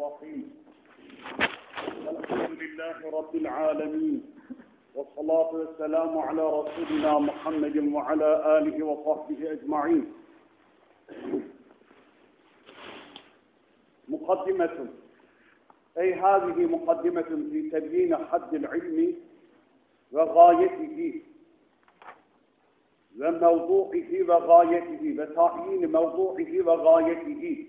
الرحيم. الحمد لله رب العالمين والصلاة والسلام على رسولنا محمد وعلى آله وصحبه أجمعين. مقدمة أي هذه مقدمة في تبيين حد العلم وغايته وموضوعه وغايته وتعيين موضوعه وغايته.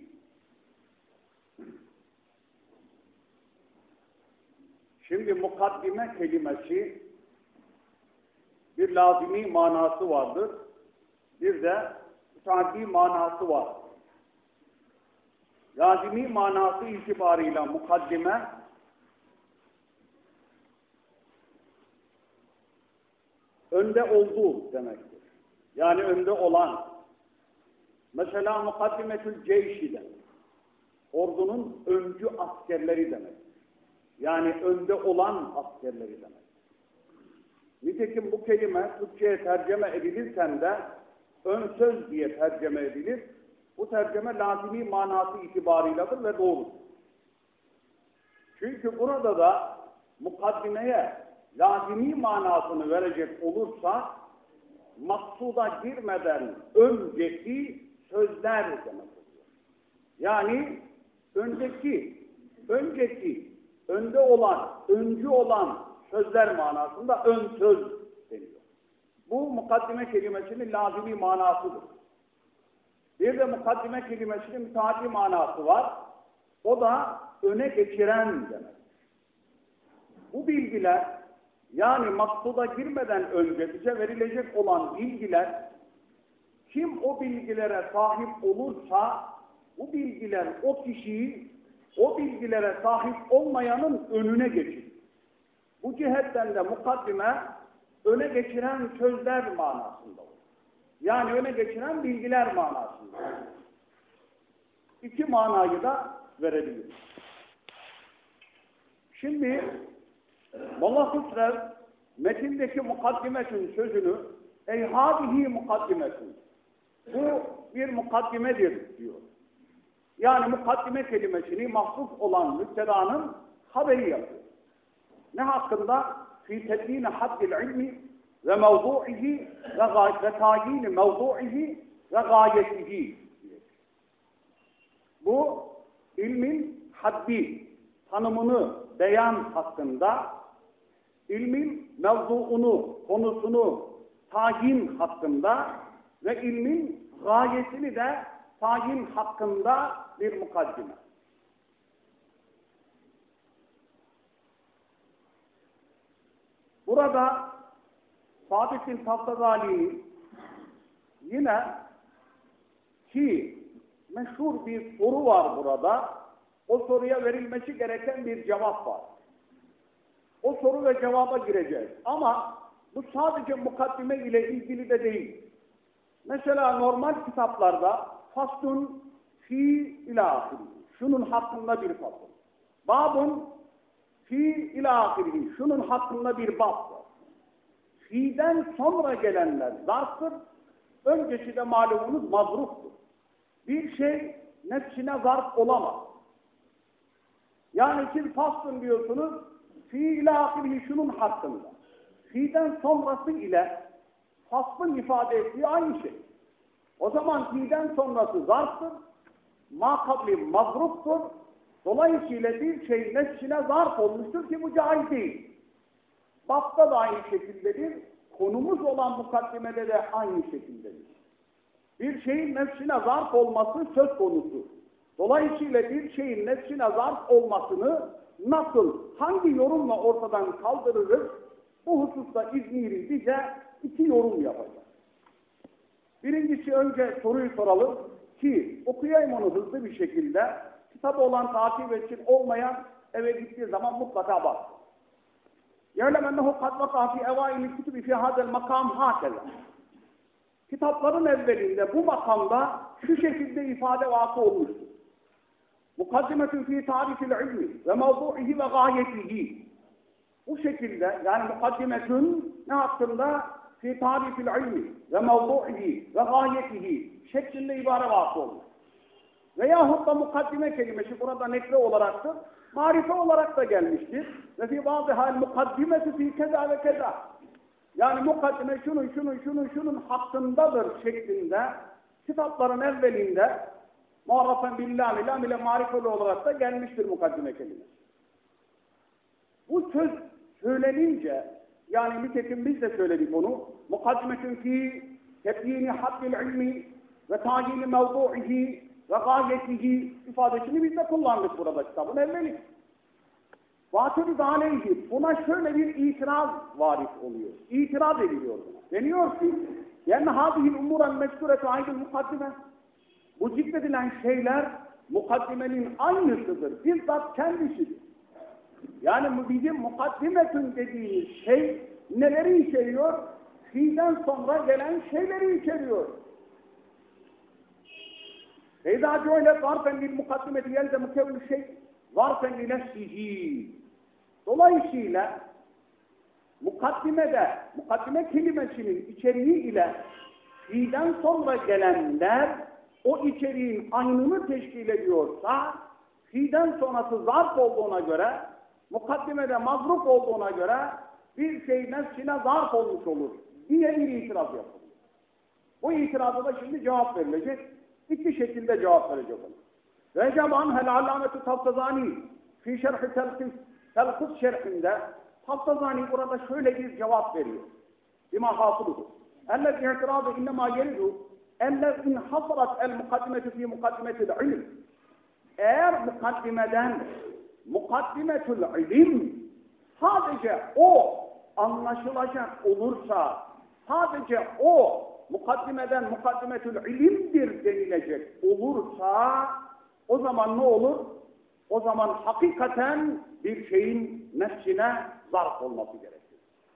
Şimdi mukaddime kelimesi bir lazimi manası vardır. Bir de müteaddi manası var. Lazimi manası itibarıyla mukaddime önde olduğu demektir. Yani önde olan. Mesela mukaddimetül ceyşi de ordunun öncü askerleri demek. Yani önde olan askerleri demek. Nitekim bu kelime Türkçe'ye tercüme edilirken de ön söz diye tercüme edilir. Bu tercüme lazimi manası itibarıyladır ve doğrudur. Çünkü burada da mukaddimeye lazimi manasını verecek olursa maksuda girmeden önceki sözler demek oluyor. Yani önceki, önceki, önde olan, öncü olan sözler manasında ön söz deniyor. Bu mukaddime kelimesinin lazimi manasıdır. Bir de mukaddime kelimesinin müteaddi manası var. O da öne geçiren demek. Bu bilgiler yani maksuda girmeden önce bize verilecek olan bilgiler kim o bilgilere sahip olursa bu bilgiler o kişiyi o bilgilere sahip olmayanın önüne geçir. Bu cihetten de mukaddime öne geçiren sözler manasında olur. Yani öne geçiren bilgiler manasında. İki manayı da verebiliriz. Şimdi Molla Hüsrev metindeki mukaddimetin sözünü ey hadihi mukaddimetin bu bir mukaddimedir diyor. Yani mukaddime kelimesini mahsus olan müptedanın haberi yapıyor. Ne hakkında? Fi tedbini haddil ilmi ve mevdu'ihi ve tayini mevdu'ihi ve gayetihi. Bu ilmin haddi, tanımını beyan hakkında, ilmin mevzuunu, konusunu tayin hakkında ve ilmin gayesini de tayin hakkında bir mukaddime. Burada Sabit bin Taftazali'nin yine ki meşhur bir soru var burada. O soruya verilmesi gereken bir cevap var. O soru ve cevaba gireceğiz. Ama bu sadece mukaddime ile ilgili de değil. Mesela normal kitaplarda faslun fi ila Şunun hakkında bir fasıl. Babun fi ila Şunun hakkında bir bab var. Fi'den sonra gelenler zarftır. Öncesi de malumunuz mazruftur. Bir şey nefsine zarf olamaz. Yani siz faslun diyorsunuz, fi ila şunun hakkında. Fi'den sonrası ile faslın ifade ettiği aynı şey. O zaman fi'den sonrası zarftır, makabli mazruftur. Dolayısıyla bir şey nefsine zarf olmuştur ki bu caiz değil. Bapta da aynı şekildedir. Konumuz olan mukaddimede de aynı şekildedir. Bir şeyin nefsine zarf olması söz konusu. Dolayısıyla bir şeyin nefsine zarf olmasını nasıl, hangi yorumla ortadan kaldırırız? Bu hususta İzmir'i bize iki yorum yapacak. Birincisi önce soruyu soralım ki okuyayım onu hızlı bir şekilde. Kitabı olan takip etsin, olmayan eve gittiği zaman mutlaka bak. يَعْلَمْ اَنَّهُ قَدْ وَقَى فِي اَوَائِلِ الْكُتُبِ فِي هَذَا الْمَقَامِ هَكَذَا Kitapların evvelinde bu makamda şu şekilde ifade vakı olmuştur. Mukaddimetün fi tarifil ilmi ve mevdu'ihi ve gayetihi. Bu şekilde yani mukaddimetün ne hakkında? Fi tarifil ilmi ve mevdu'ihi ve gayetihi şeklinde ibare vakı olmuş. Veyahut da mukaddime kelimesi burada nekre olaraktır. Marife olarak da gelmiştir. Ve fi bazı hal mukaddimesi fi keza ve keza. Yani mukaddime şunun şunun şunun şunun hakkındadır şeklinde kitapların evvelinde muharrafen billahi lam ile marifeli olarak da gelmiştir mukaddime kelimesi. Bu söz söylenince yani nitekim biz de söyledik onu mukaddimetün fi tebdini haddil ilmi ve tayini mevdu'ihi ve gayetihi ifadesini biz de kullandık burada kitabın evveli. Vatürü aleyhi buna şöyle bir itiraz varis oluyor. İtiraz ediliyor. Deniyor ki yani hadihil umuran meşguretu aydın mukaddime. Bu zikredilen şeyler mukaddimenin aynısıdır. Bizzat kendisidir. Yani bizim mukaddimetün dediği şey neleri içeriyor? Fiilden sonra gelen şeyleri içeriyor. Feyda cüyle zarfen bil mukaddimeti yelzemu kevlü şey zarfen li nefsihi. Dolayısıyla mukaddimede, mukaddime kelimesinin içeriği ile fiilden sonra gelenler o içeriğin aynını teşkil ediyorsa fiilden sonrası zarf olduğuna göre mukaddimede mazruf olduğuna göre bir şey nefsine zarf olmuş olur diye bir itiraz yapılır. Bu itirazı da şimdi cevap verilecek. İki şekilde cevap verecek olur. Recep Anhel Allametü Taftazani fi şerhi telkis, şerhinde Taftazani burada şöyle bir cevap veriyor. Bima hasılıdır. Ellezî i'tirâzı innemâ yeridu ellezî hasarat el mukaddimetü fî mukaddimetil ilim. Eğer mukaddimeden mukaddimetül ilim sadece o anlaşılacak olursa sadece o mukaddimeden mukaddimetül ilimdir denilecek olursa o zaman ne olur? O zaman hakikaten bir şeyin nefsine zarf olması gerekir.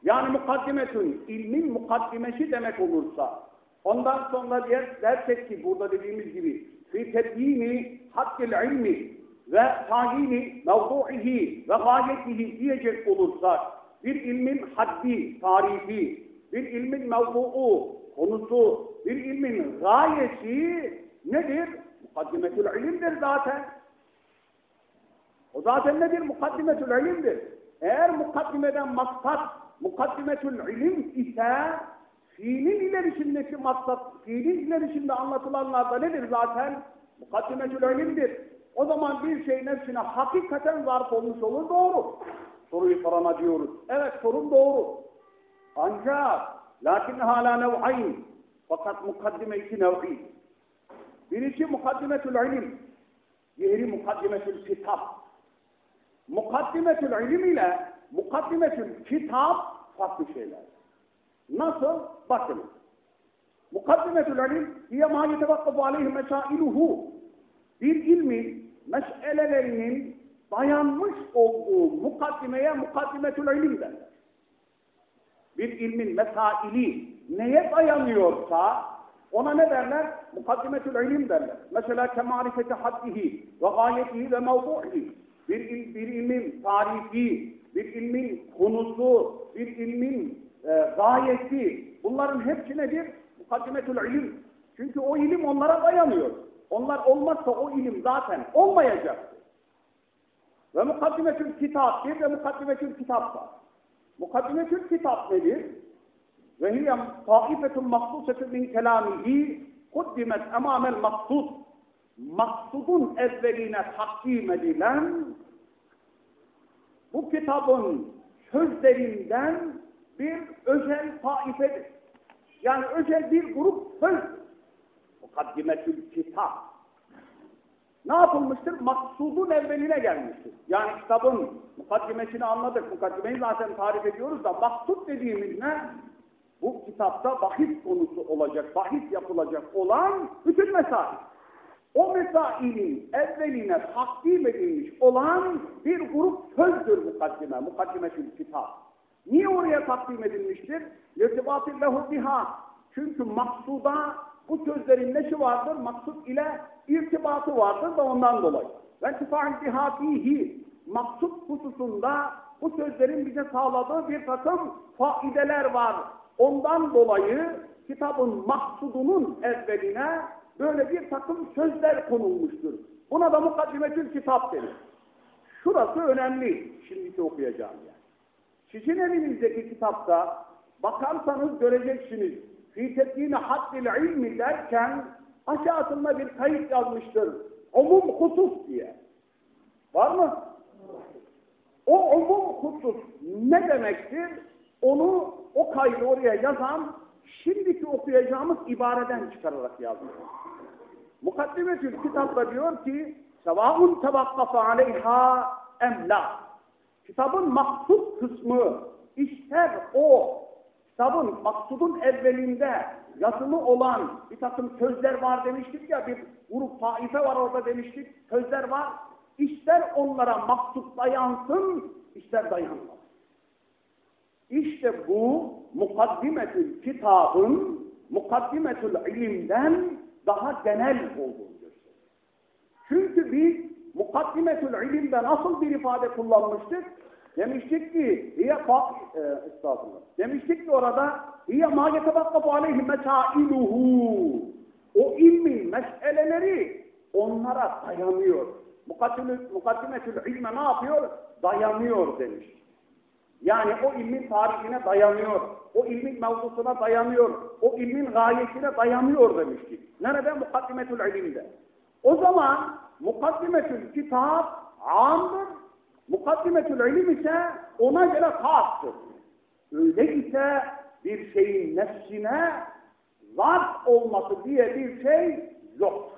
Yani mukaddimetün, ilmin mukaddimesi demek olursa ondan sonra diğer dersek ki burada dediğimiz gibi fi tedbini hakkil ilmi ve tayini mevdu'ihi ve gayetihi diyecek olursak bir ilmin haddi, tarifi, bir ilmin mevdu'u, konusu, bir ilmin gayesi nedir? Mukaddimetül ilimdir zaten. O zaten nedir? Mukaddimetül ilimdir. Eğer mukaddimeden maksat mukaddimetül ilim ise fiilin ilerisindeki maksat, fiilin ilerisinde anlatılanlarda nedir zaten? Mukaddimetül ilimdir. O zaman bir şey nefsine hakikaten zarf olmuş olur doğru. Soruyu sorana diyoruz. Evet sorun doğru. Ancak lakin hala nev'ayn. Fakat mukaddime iki nev'i. Birisi mukaddimetül ilim. Diğeri mukaddimetül kitap. Mukaddimetül ilim ile mukaddimetül kitap farklı şeyler. Nasıl? Bakın. Mukaddimetül ilim hiye ma yetevakkabu aleyhi mesailuhu. Bir ilmin meselelerinin dayanmış olduğu mukaddimeye mukaddimetül ilim derler. Bir ilmin mesaili neye dayanıyorsa ona ne derler? Mukaddimetül ilim derler. Mesela kemarifeti haddihi ve gayetihi ve mevdu'ihi. Bir, il, bir ilmin tarihi, bir ilmin konusu, bir ilmin e, gayesi. Bunların hepsi nedir? Mukaddimetül ilim. Çünkü o ilim onlara dayanıyor. Onlar olmazsa o ilim zaten olmayacaktır. Ve mukaddimetül kitap bir de mukaddimetül kitap var. Mukaddimetül kitap nedir? Ve hiye taifetun maksusetun min kelamihi kuddimet emamel maksud. Maksudun evveline takdim edilen bu kitabın sözlerinden bir özel taifedir. Yani özel bir grup söz Mukaddimetül kitap. Ne yapılmıştır? Maksudun evveline gelmiştir. Yani kitabın mukaddimesini anladık. Mukaddimeyi zaten tarif ediyoruz da maksud dediğimiz ne? Bu kitapta bahis konusu olacak, bahis yapılacak olan bütün mesail. O mesailin evveline takdim edilmiş olan bir grup sözdür mukaddime, mukaddimetül kitap. Niye oraya takdim edilmiştir? يَرْتِبَاتِ لَهُ biha. Çünkü maksuda bu sözlerin neşi vardır? Maksud ile irtibatı vardır da ondan dolayı. Ve tifa'in bihatihi maksud hususunda bu sözlerin bize sağladığı bir takım faideler var. Ondan dolayı kitabın maksudunun evveline böyle bir takım sözler konulmuştur. Buna da mukaddimetül kitap denir. Şurası önemli. Şimdiki okuyacağım yani. Sizin elinizdeki kitapta bakarsanız göreceksiniz. Fî tedbîne haddil ilmi derken aşağısında bir kayıt yazmıştır. Umum husus diye. Var mı? O umum husus ne demektir? Onu, o kaydı oraya yazan şimdiki okuyacağımız ibareden çıkararak yazmış. Mukaddimetül kitapta diyor ki sevâun tevakkafı aleyha emla. Kitabın maksud kısmı ister o kitabın maksudun evvelinde yazılı olan bir takım sözler var demiştik ya bir grup taife var orada demiştik sözler var. İster onlara maksut dayansın ister dayanmaz. İşte bu mukaddimetül kitabın mukaddimetül ilimden daha genel olduğunu gösteriyor. Çünkü biz mukaddimetül ilimde nasıl bir ifade kullanmıştık? Demiştik ki hiye fa e, estağfurullah. Demiştik ki orada hiye ma yetebakkafu aleyhi mesailuhu. O ilmin meseleleri onlara dayanıyor. Mukaddimetül ilme ne yapıyor? Dayanıyor demiş. Yani o ilmin tarihine dayanıyor. O ilmin mevzusuna dayanıyor. O ilmin gayesine dayanıyor demiştik. Nerede? Mukaddimetül ilimde. O zaman mukaddimetül kitap amdır. Mukaddimetül ilim ise ona göre kastır. Öyle ise bir şeyin nefsine zart olması diye bir şey yok.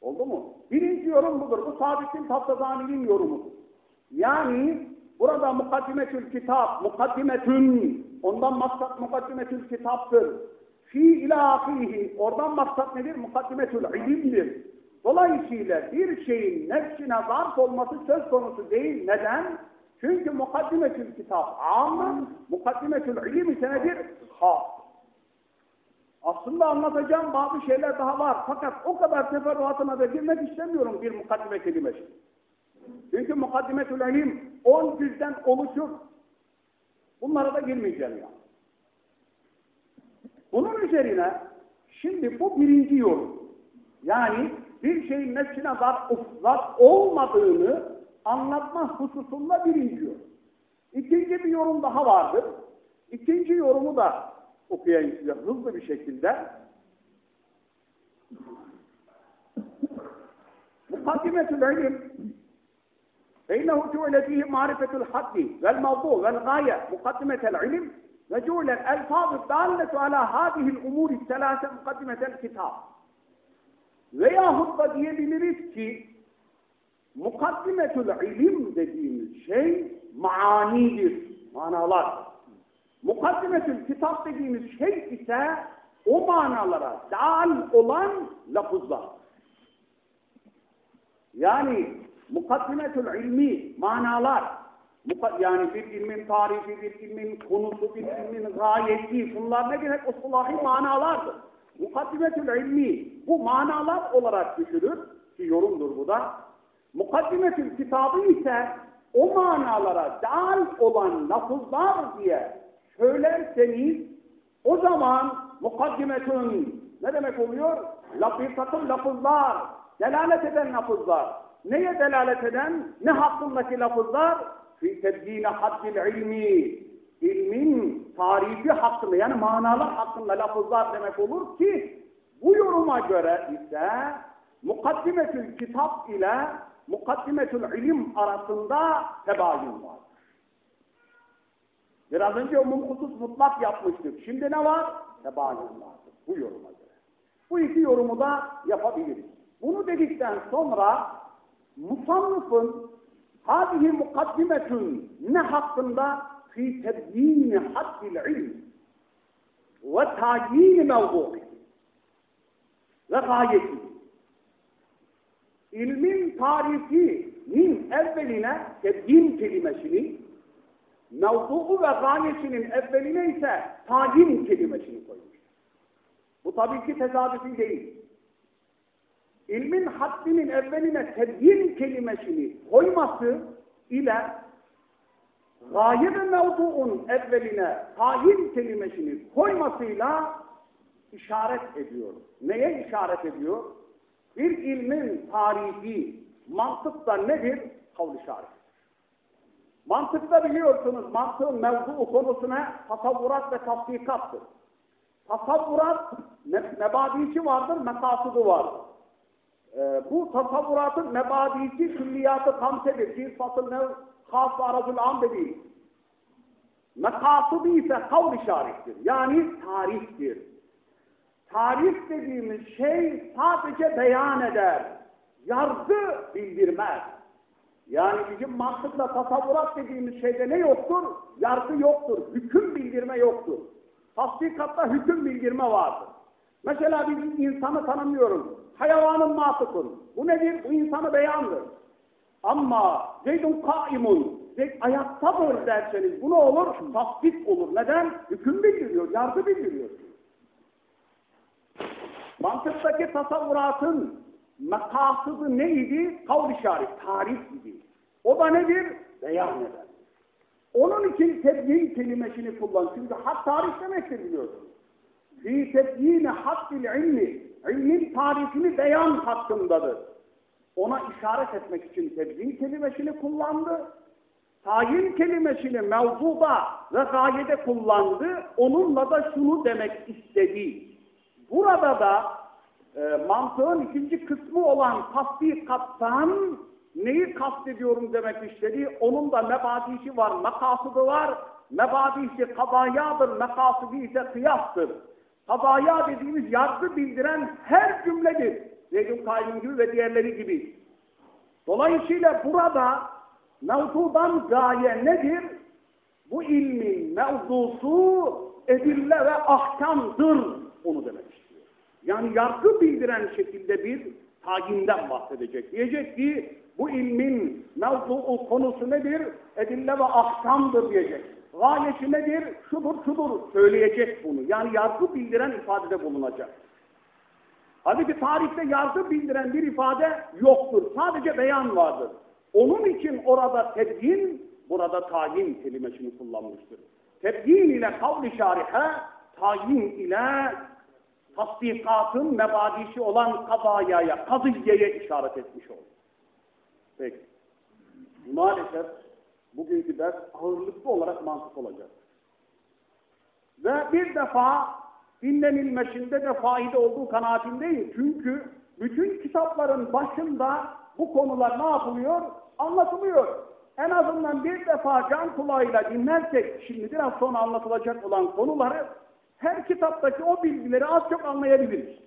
Oldu mu? Birinci yorum budur. Bu Sabit'in Taftazani'nin yorumudur. Yani burada mukaddimetül kitap, mukaddimetün, ondan maksat mukaddimetül kitaptır. Fi ilahihi, oradan maksat nedir? Mukaddimetül ilimdir. Dolayısıyla bir şeyin nefsine zarf olması söz konusu değil. Neden? Çünkü mukaddimetül kitap amma, mukaddimetül ilim ise nedir? Ha. Aslında anlatacağım bazı şeyler daha var. Fakat o kadar teferruatına da girmek istemiyorum bir mukaddime kelimesi. Çünkü mukaddimetül ilim 10 cüzden oluşur. Bunlara da girmeyeceğim ya. Bunun üzerine şimdi bu birinci yorum. Yani bir şeyin nefsine zat olmadığını anlatma hususunda birinci yorum. İkinci bir yorum daha vardır. İkinci yorumu da okuyayım size hızlı bir şekilde. Mukaddimetül ilim فإنه جعل فيه معرفة الحد والموضوع والغاية مقدمة العلم وجعل الألفاظ الدالة على هذه الأمور الثلاثة مقدمة الكتاب Veyahut da diyebiliriz ki mukaddimetül ilim dediğimiz şey manidir, manalar. Mukaddimetül kitap dediğimiz şey ise o manalara dal olan lafızlar. Yani mukaddimetül ilmi manalar, yani bir ilmin tarifi, bir ilmin konusu, bir ilmin gayesi, bunlar ne demek? Uslahi manalardır. Mukaddimetül ilmi bu manalar olarak düşünür ki yorumdur bu da. Mukaddimetül kitabı ise o manalara dal olan lafızlar diye söylerseniz o zaman mukaddimetün ne demek oluyor? Takım lafızlar, delalet eden lafızlar. Neye delalet eden? Ne hakkındaki lafızlar? Fi tebdine haddil ilmi ilmin tarifi hakkında yani manalar hakkında lafızlar demek olur ki bu yoruma göre ise mukaddimetül kitap ile mukaddimetül ilim arasında tebayün var. Biraz önce umum husus mutlak yapmıştık. Şimdi ne var? Tebayün vardır. Bu yoruma göre. Bu iki yorumu da yapabiliriz. Bunu dedikten sonra musannıfın hadihi mukaddimetün ne hakkında في تبيين حد العلم وتعيين موضوعه وغايته ilmin tarifinin evveline tebyin kelimesini, mevzuu ve gayesinin evveline ise tayin kelimesini koymuş. Bu tabii ki tesadüfi değil. İlmin haddinin evveline tebyin kelimesini koyması ile gaye ve mevduun evveline tayin kelimesini koymasıyla işaret ediyor. Neye işaret ediyor? Bir ilmin tarihi, mantıkta nedir? Kavl işaret. Mantıkta biliyorsunuz mantığın mevzu konusuna tasavvurat ve tatbikattır. Tasavvurat mebadisi vardır, mekasıdı vardır. Ee, bu tasavvuratın mebadisi külliyatı kamsedir. Bir fasıl ne has arazul am dediği. Mekasıdı ise kavl işarettir. Yani tarihtir. Tarih dediğimiz şey sadece beyan eder. Yargı bildirmez. Yani bizim mantıkla tasavvurat dediğimiz şeyde ne yoktur? Yargı yoktur. Hüküm bildirme yoktur. Tasdikatta hüküm bildirme vardır. Mesela bir insanı tanımıyorum. Hayvanın matıkın. Bu nedir? Bu insanı beyandır. Ama Zeydun kaimun, Zeyd ayaktadır derseniz bu ne olur? Tasdik olur. Neden? Hüküm bildiriyor, yargı bildiriyor. Mantıktaki tasavvuratın makasıdı neydi? Kavl işaret, tarih idi. O da nedir? Beyan eder. Onun için tebyin kelimesini kullan. Çünkü hak tarih demektir biliyorsun. Fi tebyini hakkil ilmi. İlmin tarifini beyan hakkındadır. Ona işaret etmek için tebyin kelimesini kullandı. Tayin kelimesini mevzuda ve gayede kullandı. Onunla da şunu demek istedi. Burada da e, mantığın ikinci kısmı olan tasdikattan neyi kastediyorum demek istedi. Onun da mebadisi var, makasıdı var. Mebadisi kabayadır, makasıdı ise kıyastır. Kabaya dediğimiz yargı bildiren her cümledir. Zeydun Kayyum gibi ve diğerleri gibi. Dolayısıyla burada mevzudan gaye nedir? Bu ilmin mevzusu edille ve ahkamdır. Onu demek istiyor. Yani yargı bildiren şekilde bir tayinden bahsedecek. Diyecek ki bu ilmin mevzuu konusu nedir? Edille ve ahkamdır diyecek. Gayesi nedir? Şudur şudur söyleyecek bunu. Yani yargı bildiren ifadede bulunacak. Halbuki tarihte yargı bildiren bir ifade yoktur. Sadece beyan vardır. Onun için orada tebyin, burada tayin kelimesini kullanmıştır. Tebyin ile kavl-i şarihe, tayin ile tasdikatın mebadisi olan kazayaya, kaziyeye işaret etmiş olur. Peki. Maalesef bugünkü ders ağırlıklı olarak mantık olacak. Ve bir defa dinlenilmesinde de fayda olduğu kanaatindeyim. Çünkü bütün kitapların başında bu konular ne yapılıyor? Anlatılıyor. En azından bir defa can kulağıyla dinlersek, şimdi biraz sonra anlatılacak olan konuları, her kitaptaki o bilgileri az çok anlayabiliriz.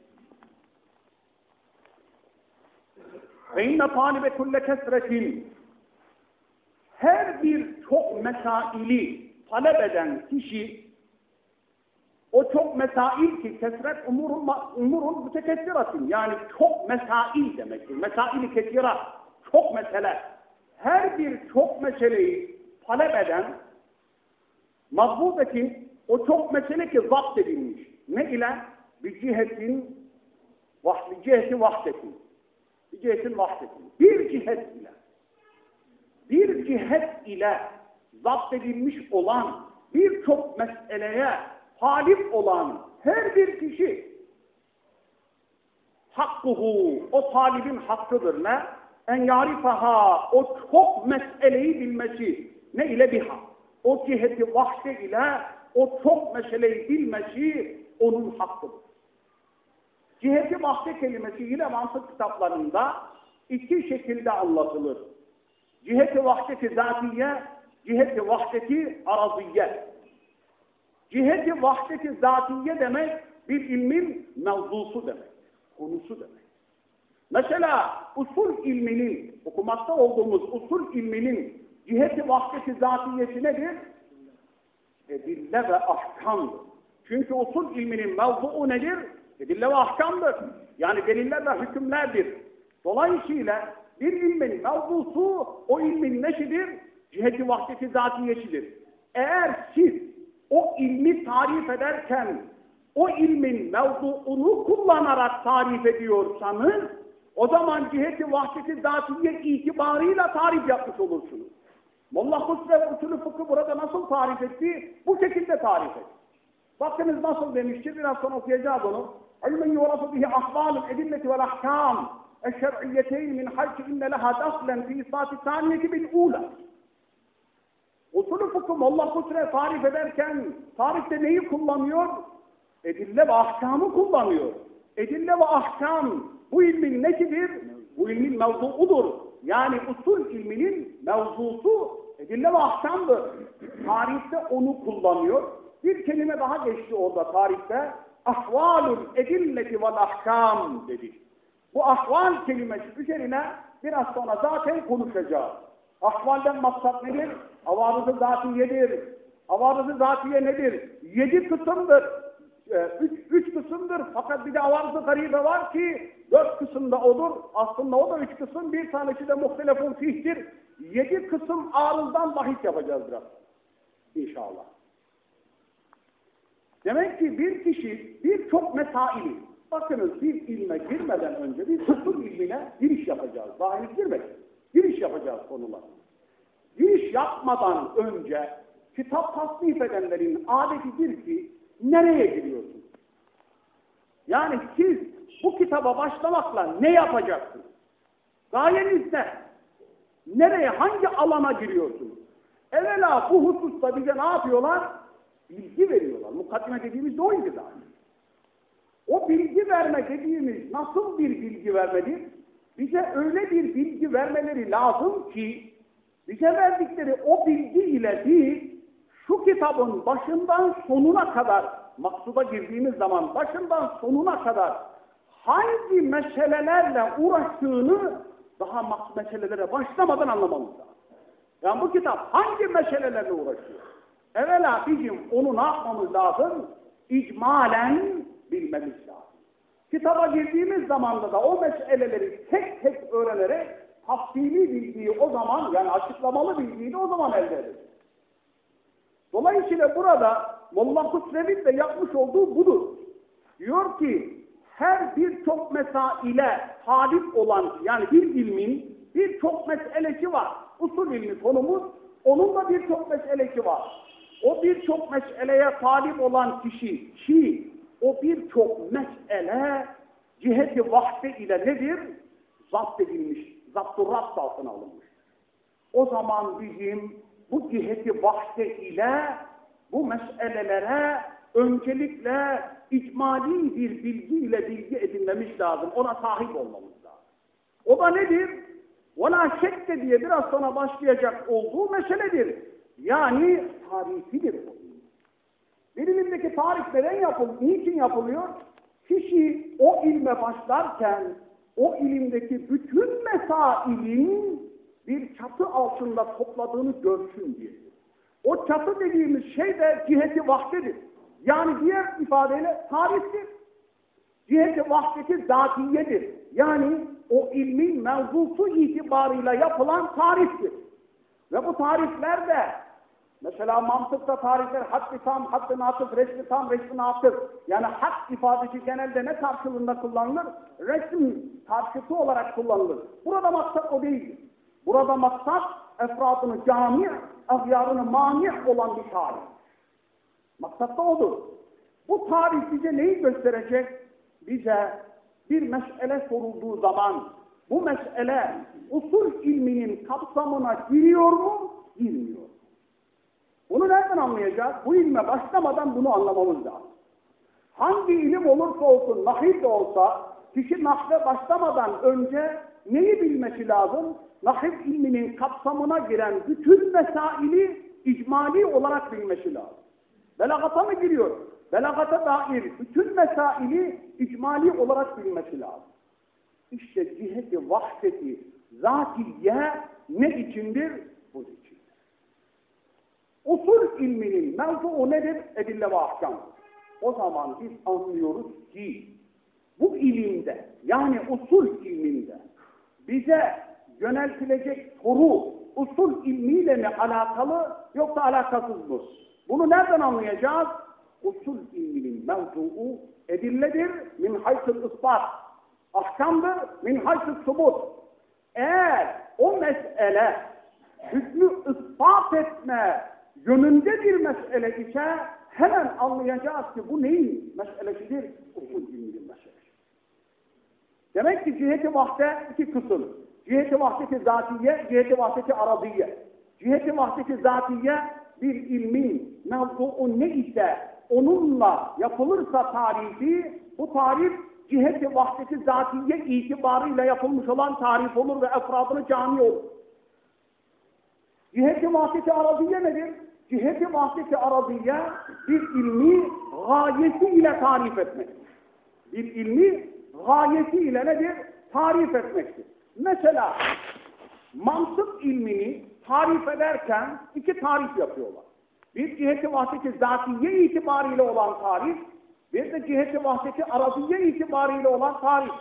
Ve inne talibe kulle her bir çok mesaili talep eden kişi o çok mesail ki kesret umurun, umurun mütekessiratin yani çok mesail demektir. Mesaili kesira çok mesele. Her bir çok meseleyi talep eden mazbubetin o çok mesele ki zapt edilmiş. Ne ile? Bir cihetin vahdi, ciheti vahdetin. Bir cihetin vahdetin. Bir cihet ile bir cihet ile zapt edilmiş olan birçok meseleye halif olan her bir kişi hakkuhu, o talibin hakkıdır ne? En yarifaha, o çok meseleyi bilmesi. Ne ile biha? O ciheti vahde ile o çok meseleyi bilmesi onun hakkıdır. Ciheti vahde kelimesi yine mantık kitaplarında iki şekilde anlatılır. Ciheti vahdeti zatiye, ciheti vahdeti araziye. Ciheti vahdeti zatiye demek bir ilmin mevzusu demek, konusu demek. Mesela usul ilminin, okumakta olduğumuz usul ilminin ciheti vahdeti zatiyesi nedir? Edille ve ahkamdır. Çünkü usul ilminin mevzuu nedir? Edille ve ahkamdır. Yani deliller ve hükümlerdir. Dolayısıyla bir ilmin mevzusu o ilmin neşidir? Ciheti vahdeti zatiyesidir. Eğer siz o ilmi tarif ederken o ilmin mevzuunu kullanarak tarif ediyorsanız o zaman ciheti vahdeti zatiye itibarıyla tarif yapmış olursunuz. Molla Husrev usulü fıkı burada nasıl tarif etti? Bu şekilde tarif etti. Bakınız nasıl demiştir, biraz sonra okuyacağız onu. İlmen yurafu bihi ahvalul edilleti vel ahkam eşşer'iyyeteyn min hayki inne leha daslen fi isbati saniyeti bil ula. Usulü fıkıh Allah bu süre tarif ederken tarifte neyi kullanıyor? Edille ve ahkamı kullanıyor. Edille ve ahkam bu ilmin nekidir? Bu ilmin mevzuudur. Yani usul ilminin mevzusu edille ve ahkamdır. Tarihte onu kullanıyor. Bir kelime daha geçti orada tarihte. Ahvalul edilleti vel ahkam dedi. Bu ahval kelimesi üzerine biraz sonra zaten konuşacağız. Ahvalden maksat nedir? Avarızı zatiyedir. Avarızı zatiye nedir? Yedi kısımdır. Ee, üç, üç kısımdır. Fakat bir de avarızı garibe var ki dört kısımda odur. Aslında o da üç kısım. Bir tanesi de muhtelefun fihtir. Yedi kısım arızdan bahis yapacağız biraz. İnşallah. Demek ki bir kişi birçok mesaili, bakınız bir ilme girmeden önce bir usul ilmine giriş yapacağız. Henüz girmedik. Giriş yapacağız konular. Giriş yapmadan önce kitap tasnif edenlerin adetidir ki nereye giriyorsun? Yani siz bu kitaba başlamakla ne yapacaksınız? Gayeniz ne? Nereye, hangi alana giriyorsunuz? Evvela bu hususta bize ne yapıyorlar? Bilgi veriyorlar. Mukaddime dediğimiz de oydu zaten. O bilgi verme dediğimiz nasıl bir bilgi vermedir? Bize öyle bir bilgi vermeleri lazım ki bize verdikleri o bilgi ile değil, şu kitabın başından sonuna kadar, maksuda girdiğimiz zaman başından sonuna kadar hangi meselelerle uğraştığını daha meselelere başlamadan anlamamız lazım. Yani bu kitap hangi meselelerle uğraşıyor? Evvela bizim onu ne yapmamız lazım? İcmalen bilmemiz lazım. Kitaba girdiğimiz zamanda da o meseleleri tek tek öğrenerek tafsili bilgiyi o zaman yani açıklamalı bilgiyi de o zaman elde ederiz. Dolayısıyla burada Molla Kusrev'in de yapmış olduğu budur. Diyor ki her birçok mesaile talip olan yani bir ilmin birçok meselesi var. Usul ilmi konumuz onun da birçok meselesi var. O birçok meseleye talip olan kişi ki o birçok mesele ciheti vahde ile nedir? Zapt edilmiş, zapturat altına alınmış. O zaman bizim bu ciheti vahde ile bu meselelere öncelikle icmali bir bilgiyle bilgi edinmemiz lazım. Ona sahip olmamız lazım. O da nedir? Vela şekte diye biraz sonra başlayacak olduğu meseledir. Yani tarifidir bu. Bilimindeki tarif neden yapılıyor? Niçin yapılıyor? Kişi o ilme başlarken o ilimdeki bütün mesailin bir çatı altında topladığını görsün diye. O çatı dediğimiz şey de ciheti vahdedir. Yani diğer ifadeyle tariftir. Ciheti vahdeti zatiyedir. Yani o ilmin mevzusu itibarıyla yapılan tariftir. Ve bu tarifler de Mesela mantıkta tarihler haddi tam, haddi natıf, resmi tam, resmi natıf. Yani hak ifadesi genelde ne karşılığında kullanılır? Resim karşıtı olarak kullanılır. Burada maksat o değil. Burada maksat efradını cami, ahyarını mani olan bir tarih. Maksat da odur. Bu tarih bize neyi gösterecek? Bize bir mesele sorulduğu zaman bu mesele usul ilminin kapsamına giriyor mu? Girmiyor. Bunu nereden anlayacağız? Bu ilme başlamadan bunu anlamamız lazım. Hangi ilim olursa olsun, nahil de olsa, kişi nahve başlamadan önce neyi bilmesi lazım? Nahil ilminin kapsamına giren bütün mesaili icmali olarak bilmesi lazım. Belagata mı giriyor? Belagata dair bütün mesaili icmali olarak bilmesi lazım. İşte ciheti vahdeti zatiye ne içindir? Bu için. Usul ilminin mevzuu nedir? Edille ve ahkam. O zaman biz anlıyoruz ki bu ilimde yani usul ilminde bize yöneltilecek soru usul ilmiyle mi alakalı yoksa alakasız mı? Bunu nereden anlayacağız? Usul ilminin mevzuu edilledir min haysıl ispat. Ahkamdır min haysıl subut. Eğer o mesele hükmü ispat etme yönünde bir mesele ise hemen anlayacağız ki bu neyin meselesidir? Usul ilminin meselesi. Demek ki ciheti vahde iki kısım. Ciheti vahdeti zatiye, ciheti vahdeti araziye. Ciheti vahdeti zatiye bir ilmin mevzuu ne ise onunla yapılırsa tarifi, bu tarif ciheti vahdeti zatiye itibarıyla yapılmış olan tarif olur ve efradını cami olur. Ciheti vahdeti araziye nedir? Ciheti vahdeti araziye bir ilmi gayesi ile tarif etmek. Bir ilmi gayesi ile nedir? Tarif etmektir. Mesela mantık ilmini tarif ederken iki tarif yapıyorlar. Bir ciheti vahdeti zatiye itibariyle olan tarif, bir de ciheti vahdeti araziye itibariyle olan tarif.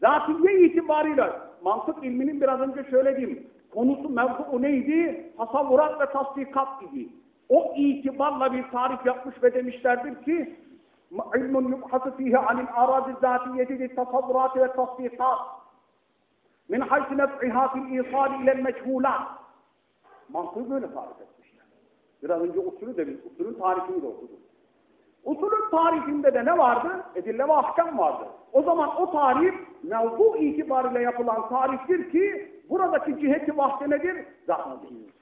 Zatiye itibariyle mantık ilminin biraz önce söylediğim konusu mevzu neydi? Tasavvurat ve tasdikat idi. O itibarla bir tarif yapmış ve demişlerdir ki ilmun yubhası fihi anil arazi zatiyeti li tasavvurat ve tasdikat min haysi nef'iha fil isali ilel meçhulat mantığı böyle tarif etmişler. Biraz önce usulü demiş, usulün tarifini de okudum. Usulün tarifinde de ne vardı? Edille ve ahkam vardı. O zaman o tarif mevzu itibariyle yapılan tariftir ki buradaki ciheti vahde nedir? Zahmedir.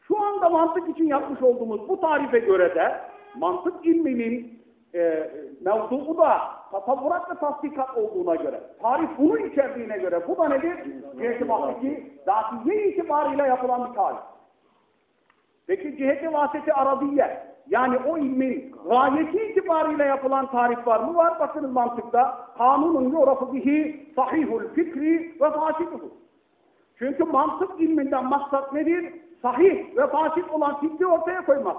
Şu anda mantık için yapmış olduğumuz bu tarife göre de mantık ilminin e, mevzuu da tasavvurat ve tasdikat olduğuna göre, tarif bunu içerdiğine göre bu da nedir? Ciheti vahdeki zatiye itibariyle yapılan bir tarif. Peki ciheti vahdeti arabiye, yani o ilmin gayeti itibariyle yapılan tarif var mı? Var. Bakınız mantıkta. Kanunun yorafı bihi sahihul fikri ve fasiduhu. Çünkü mantık ilminden maksat nedir? Sahih ve fasit olan fikri ortaya koymak.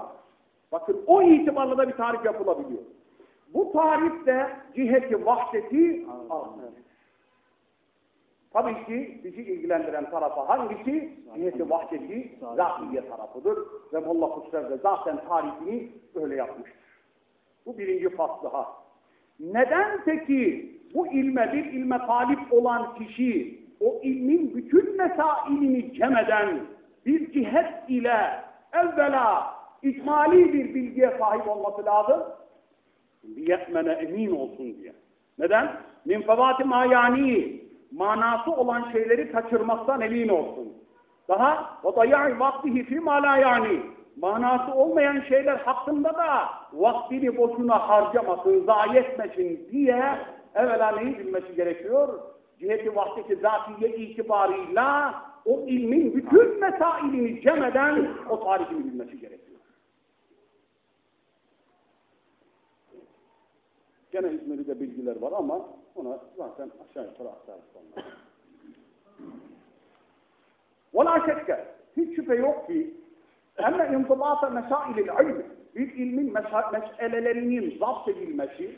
Bakın o itibarla da bir tarif yapılabiliyor. Bu tarif de ciheti vahdeti. Tabii ki bizi ilgilendiren tarafı hangisi? Ciheti vahdeti zatiye tarafıdır. Ve Molla Kusrev de zaten tarifini öyle yapmıştır. Bu birinci faslı ha. Neden peki bu ilme bir ilme talip olan kişi o ilmin bütün mesailini cem eden bir cihet ile evvela icmali bir bilgiye sahip olması lazım? Liyetmene emin olsun diye. Neden? Min fevati yani manası olan şeyleri kaçırmaktan emin olsun. Daha o da yani vaktihi fi la yani manası olmayan şeyler hakkında da vaktini boşuna harcamasın, zayi etmesin diye evvela neyi bilmesi gerekiyor? Ciheti vahdeti zatiye itibarıyla o ilmin bütün mesailini cem eden o tarifini bilmesi gerekiyor. Gene İzmir'de bilgiler var ama ona zaten aşağı yukarı aktarız onları. وَلَا şekke hiç şüphe yok ki emme intibata mesailil ilm bir ilmin meselelerinin zapt edilmesi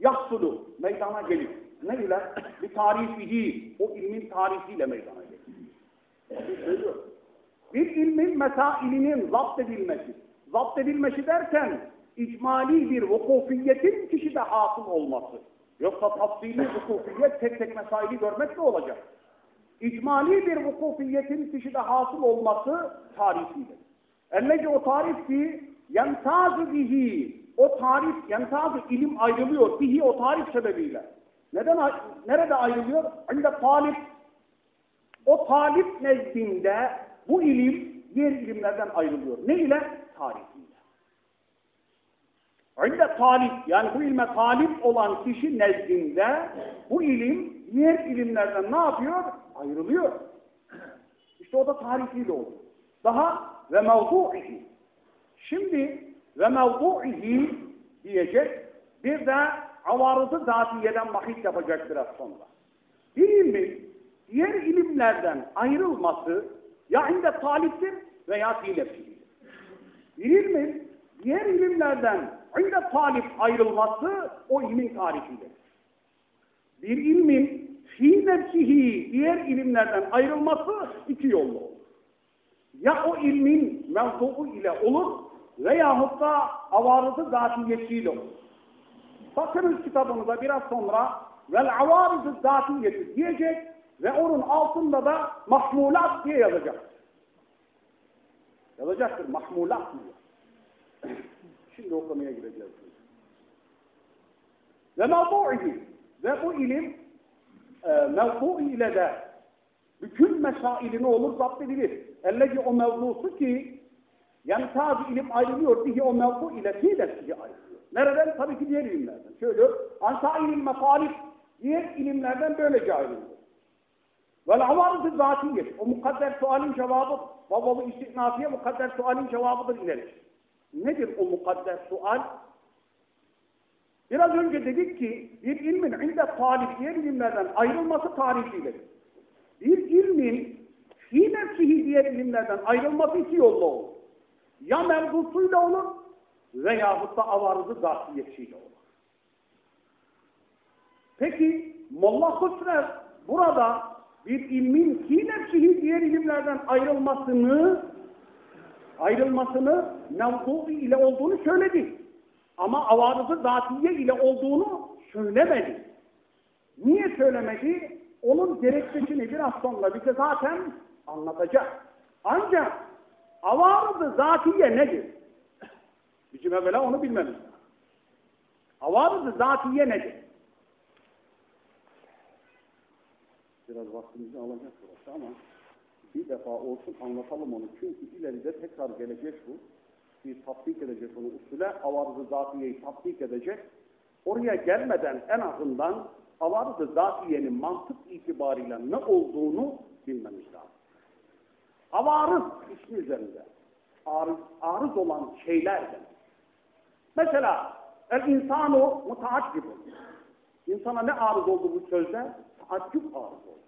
yahsulu meydana gelir. Ne ile? Bir tarifihi, o ilmin tarifiyle meydana gelir. Bir ilmin mesailinin zapt edilmesi. Zapt edilmesi derken icmali bir vukufiyetin kişide hasıl olması. Yoksa tafsili vukufiyet tek tek mesaili görmek de olacak. İcmali bir vukufiyetin kişide hasıl olması tarifidir. Ellece o tarif ki yentazı bihi o tarif yentazı ilim ayrılıyor bihi o tarif sebebiyle. Neden nerede ayrılıyor? Inde talip o talip nezdinde bu ilim diğer ilimlerden ayrılıyor. Ne ile? Tarifiyle. İnde talip yani bu ilme talip olan kişi nezdinde bu ilim diğer ilimlerden ne yapıyor? Ayrılıyor. İşte o da tarifiyle oldu. Daha ve mevdu'ihi. Şimdi ve mevdu'ihi diyecek bir de avarızı zatiyeden bahis yapacak biraz sonra. Bir ilmin diğer ilimlerden ayrılması ya inde taliptir veya fi nefsidir. Bir ilmin diğer ilimlerden inde talip ayrılması o ilmin tarifidir. Bir ilmin fi nefsihi diğer ilimlerden ayrılması iki yollu olur. Ya o ilmin mevzuu ile olur veyahut da avarızı zatiyetiyle olur. Bakınız kitabımıza biraz sonra vel avarızı zatiyeti diyecek ve onun altında da mahmulat diye yazacak. Yazacaktır mahmulat diyor. Şimdi okumaya gireceğiz. Ve mevdu'ihi ve bu ilim e, mevdu ile de bütün mesailini olur zapt edilir. Ellezi o mevzusu ki yani tabi ilim ayrılıyor diye o mevzu ile fi dersihi ayrılıyor. Nereden? Tabii ki diğer ilimlerden. Şöyle ansailil mefalif diğer ilimlerden böylece ayrılıyor. Vel avarızı zatiye. O mukadder sualin cevabı babalı istinafiye mukadder sualin cevabıdır ileri. Nedir o mukadder sual? Biraz önce dedik ki bir ilmin inde talip diğer ilimlerden ayrılması tarifiyle. Bir ilmin fi nefsihi diğer ilimlerden ayrılması iki yolla olur. Ya mevzusuyla olur veyahut da avarızı zatiyetiyle olur. Peki Molla Husrev burada bir ilmin fi nefsihi diğer ilimlerden ayrılmasını ayrılmasını mevzu ile olduğunu söyledi. Ama avarızı zatiye ile olduğunu söylemedi. Niye söylemedi? Onun gerekçesini biraz sonra bize zaten anlatacak. Ancak avarızı zatiye nedir? Bizim evvela onu bilmemiz lazım. Avarızı zatiye nedir? Biraz vaktimizi alacak burası ama bir defa olsun anlatalım onu. Çünkü ileride tekrar gelecek bu. Bir tatbik edecek onu usule. Avarızı zatiyeyi tatbik edecek. Oraya gelmeden en azından avarızı zatiyenin mantık itibariyle ne olduğunu bilmemiz lazım. Avarız ismi üzerinde. Arız, arız olan şeyler. Mesela el insanu mutaaccibun. İnsana ne arız oldu bu sözde? Taaccüp arız oldu.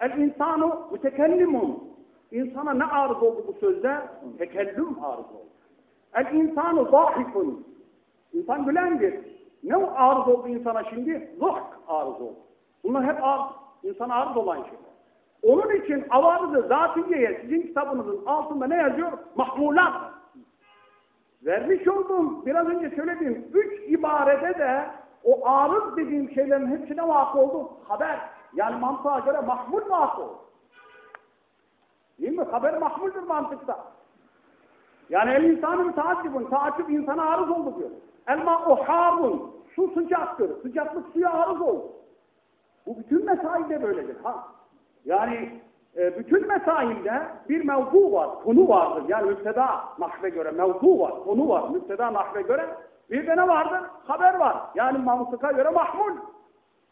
El insanu mütekellimun. İnsana ne arız oldu bu sözde? Tekellüm arız oldu. El insanu zahikun. İnsan gülendir. Ne arız oldu insana şimdi? Zuhk arız oldu. Bunlar hep arız. İnsana arız olan şeyler. Onun için avarızı zatiyeye sizin kitabınızın altında ne yazıyor? Mahmulat. Vermiş olduğum, biraz önce söylediğim üç ibarede de o arız dediğim şeylerin hepsine vakı oldu. Haber. Yani mantığa göre mahmul vakı oldu. Değil mi? Haber mahmuldür mantıkta. Yani el insanı müteaddibun. Taaccüp insana arız oldu diyor. Elma o harun. Su sıcaktır. Sıcaklık suya arız oldu. Bu bütün mesailde böyledir. Ha? Yani e, bütün mesailde bir mevzu var, konu vardır. Yani müpteda nahve göre mevzu var, konu var. Müpteda nahve göre bir de ne vardır? Haber var. Yani mantıka göre mahmul.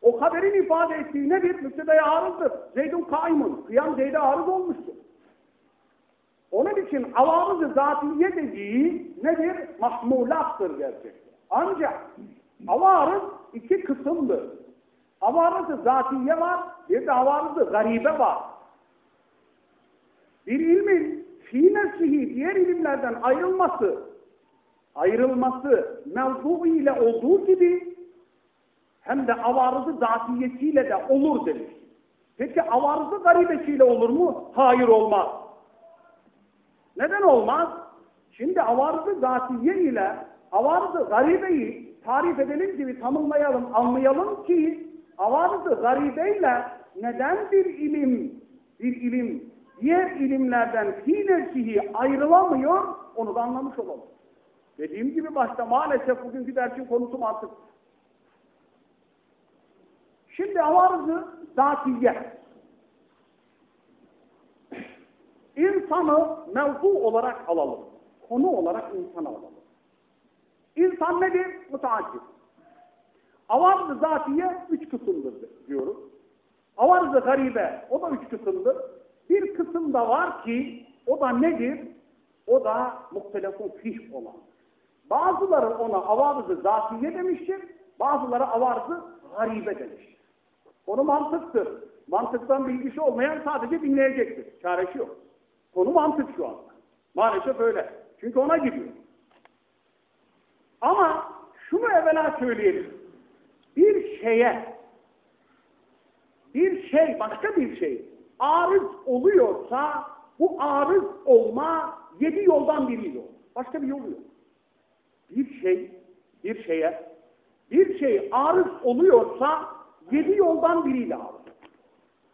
O haberin ifade ettiği nedir? Müptedaya arızdır. Zeydun kaimun. Kıyam Zeyd'e arız olmuştur. Onun için avamızı zatiye dediği nedir? Mahmulattır gerçekten. Ancak avarız iki kısımdır. Avarızı zatiye var, bir de avarızı garibe var. Bir ilmin fi nefsihi diğer ilimlerden ayrılması, ayrılması mevzu ile olduğu gibi hem de avarızı zatiyetiyle de olur demiş. Peki avarızı garibesiyle olur mu? Hayır olmaz. Neden olmaz? Şimdi avarızı zatiye ile avarızı garibeyi tarif edelim gibi tanımlayalım, anlayalım ki avarızı garibeyle neden bir ilim, bir ilim diğer ilimlerden fi nefsihi ayrılamıyor, onu da anlamış olalım. Dediğim gibi başta maalesef bugünkü dersin konusu mantık. Şimdi avarızı zatiye. İnsanı mevzu olarak alalım. Konu olarak insan alalım. İnsan nedir? Mutaaccip. Avarız-ı zatiye üç kısımdır diyoruz. Avarız-ı garibe o da üç kısımdır. Bir kısım da var ki o da nedir? O da muhtelefun fih olan. Bazıları ona avarız-ı zatiye demiştir. Bazıları avarız-ı garibe demiştir. Konu mantıktır. Mantıktan bilgisi olmayan sadece dinleyecektir. Çaresi yok. Konu mantık şu anda. Maalesef öyle. Çünkü ona gidiyor. Ama şunu evvela söyleyelim. Bir şeye, bir şey, başka bir şey arız oluyorsa bu arız olma yedi yoldan biriyle olur. Başka bir yolu yok. Bir şey, bir şeye, bir şey arız oluyorsa yedi yoldan biriyle arız.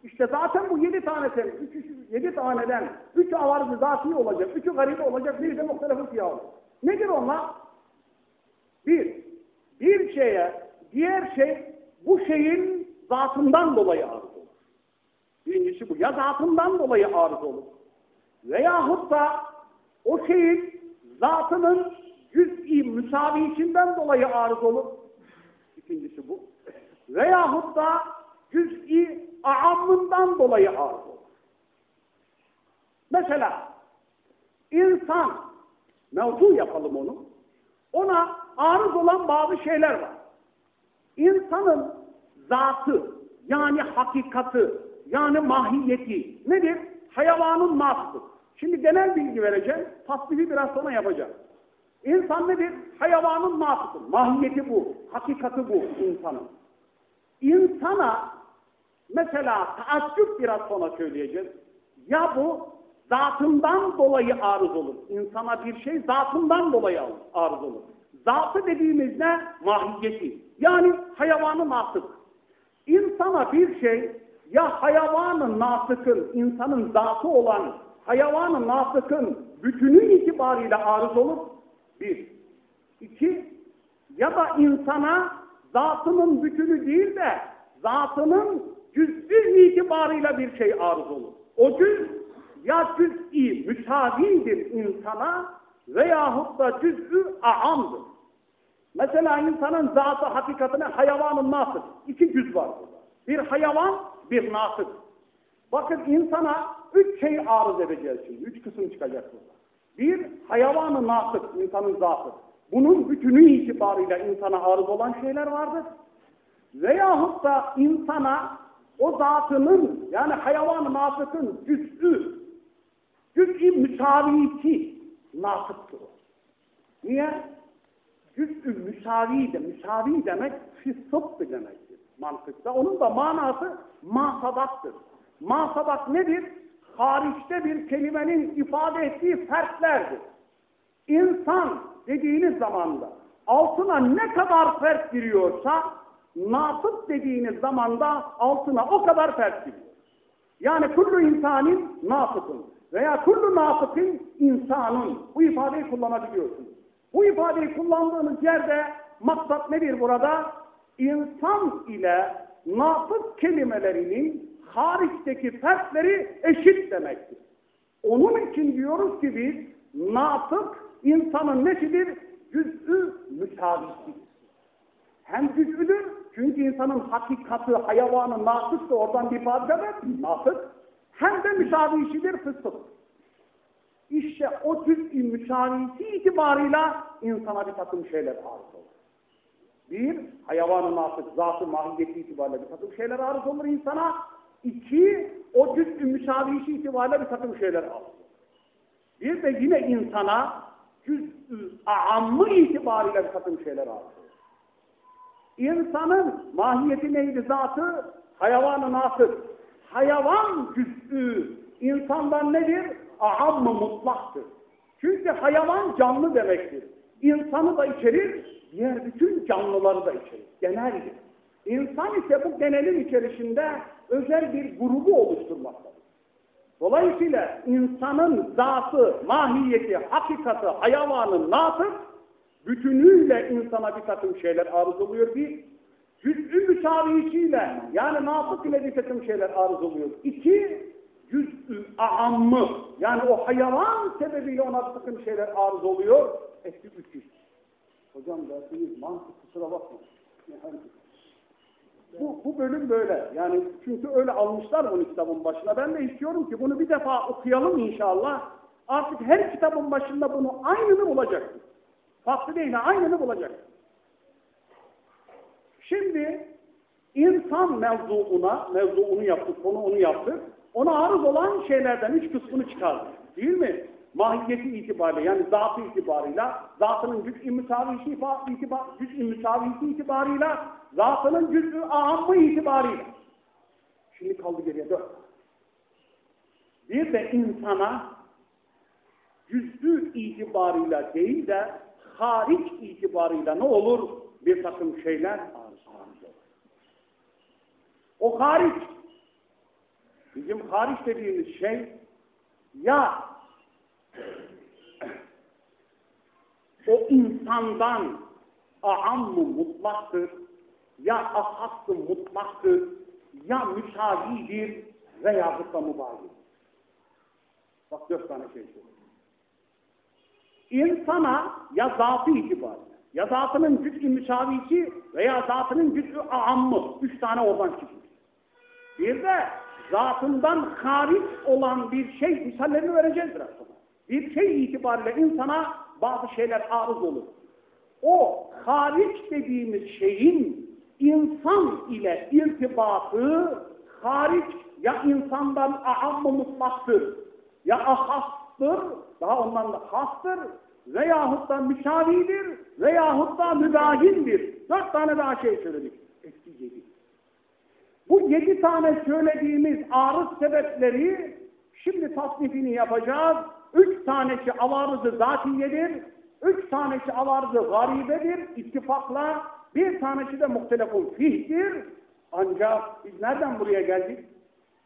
İşte zaten bu yedi tanesi, üç, yedi taneden üç avarızı zati olacak, üçü garibi olacak, biri de muhtelefı siyah olacak. Nedir onlar? Bir, bir şeye diğer şey bu şeyin zatından dolayı arız olur. Birincisi bu. Ya zatından dolayı arız olur. Veyahut da o şeyin zatının cüz'i müsavisinden dolayı arız olur. İkincisi bu. Veyahut da cüz'i aammından dolayı arız olur. Mesela insan mevzu yapalım onu. Ona arız olan bazı şeyler var. İnsanın zatı yani hakikati yani mahiyeti nedir? Hayvanın nasıdır. Şimdi genel bilgi vereceğim. Tasdifi biraz sonra yapacağım. İnsan nedir? Hayvanın nasıdır. Mahiyeti bu. Hakikati bu insanın. İnsana mesela taaccüp biraz sonra söyleyeceğiz. Ya bu zatından dolayı arız olur. İnsana bir şey zatından dolayı arız olur. Zatı dediğimiz ne? Mahiyeti. Yani hayvanın nasık. İnsana bir şey ya hayvanın nasıkın, insanın zatı olan hayvanın nasıkın bütünü itibariyle arız olur. Bir. İki, ya da insana zatının bütünü değil de zatının cüz'ü itibarıyla bir şey arız olur. O cüz ya cüz'i müsavidir insana veyahut da cüz'ü aamdır. Mesela insanın zatı hakikatine hayvanın nasıl? İki cüz var burada. Bir hayvan, bir nasıl. Bakın insana üç şey arız edeceğiz şimdi. Üç kısım çıkacak burada. Bir, hayvanı nasıl, insanın zatı. Bunun bütünü itibarıyla insana arız olan şeyler vardır. Veyahut da insana o zatının yani hayvan nasıkın cüz'ü, cüz'i müsaviti nasıktır. Niye? Cüz'ü müsavi de, müsavi demek fissıttı demektir mantıkta. Onun da manası masabaktır. Masabak nedir? Hariçte bir kelimenin ifade ettiği fertlerdir. İnsan dediğiniz zamanda altına ne kadar fert giriyorsa nasıp dediğiniz zamanda altına o kadar fert giriyor. Yani kullu insanin nasıpın veya kullu nasıpın insanın bu ifadeyi kullanabiliyorsunuz. Bu ifadeyi kullandığınız yerde maksat nedir burada? İnsan ile nasıp kelimelerinin hariçteki fertleri eşit demektir. Onun için diyoruz ki biz nasıp insanın nesidir? Cüz'ü müsavisidir. Hem cüz'üdür çünkü insanın hakikati, hayvanı nasıp da oradan bir parçadır, nasıp. Hem de müsavisidir fıstık. İşte o cüz'i müsavisi itibarıyla insana bir takım şeyler arz olur. Bir, hayvanın nasıl zatı mahiyeti itibariyle bir takım şeyler arz olur insana. İki, o cüz'ü müsavisi itibariyle bir takım şeyler arz olur. Bir de yine insana cüz'ü ammı itibariyle bir takım şeyler arz olur. İnsanın mahiyeti neydi zatı? Hayvanı nasıl? Hayvan cüz'ü insandan nedir? Ahammı mutlaktır. Çünkü hayvan canlı demektir. İnsanı da içerir, diğer bütün canlıları da içerir. Geneldir. İnsan ise bu genelin içerisinde özel bir grubu oluşturmaktadır. Dolayısıyla insanın zatı, mahiyeti, hakikati, hayvanın nasıl bütünüyle insana bir takım şeyler arız oluyor. Cüz'ü müsavisiyle yani nasıl ile bir takım şeyler arız oluyor. İki, cüz'ü aammı yani o hayvan sebebiyle ona bir takım şeyler arız oluyor. Eski üç Hocam dersiniz mantık kusura bakma. Bu, bu bölüm böyle. Yani çünkü öyle almışlar bunu kitabın başına. Ben de istiyorum ki bunu bir defa okuyalım inşallah. Artık her kitabın başında bunu aynını bulacaksın. Farklı değil, aynını bulacaksın. Şimdi insan mevzuuna, mevzuunu yaptık, konu onu yaptık. Ona arız olan şeylerden üç kısmını çıkardık. Değil mi? Mahiyeti itibariyle yani zatı itibarıyla, zatının cüz'i müsavisi itibar, cüz'i müsavisi itibarıyla, zatının cüz'ü ahammı itibarıyla. Şimdi kaldı geriye dört. Bir de insana cüz'ü itibarıyla değil de hariç itibarıyla ne olur? Bir takım şeyler. O hariç, bizim hariç dediğimiz şey ya o insandan aammu mutlaktır, ya ahassı mutlaktır, ya müsavidir veya da mübahin. Bak dört tane şey söylüyor. İnsana ya zatı itibariyle, ya zatının cüz'ü müsavisi veya zatının cüz'ü ahammı. Üç tane oradan çıkıyor. Bir de zatından hariç olan bir şey, misallerini vereceğiz biraz sonra. Bir şey itibariyle insana bazı şeyler arız olur. O hariç dediğimiz şeyin insan ile irtibatı hariç ya insandan ahammı mutlaktır ya ahastır, daha ondan da hastır veyahut da müsavidir veyahut da müdahindir. Dört tane daha şey söyledik. Eski yedi. Bu yedi tane söylediğimiz arız sebepleri şimdi tasnifini yapacağız. Üç tanesi avarızı zatiyedir. Üç tanesi avarızı garibedir ittifakla. Bir tanesi de muhtelefun fihdir. Ancak biz nereden buraya geldik?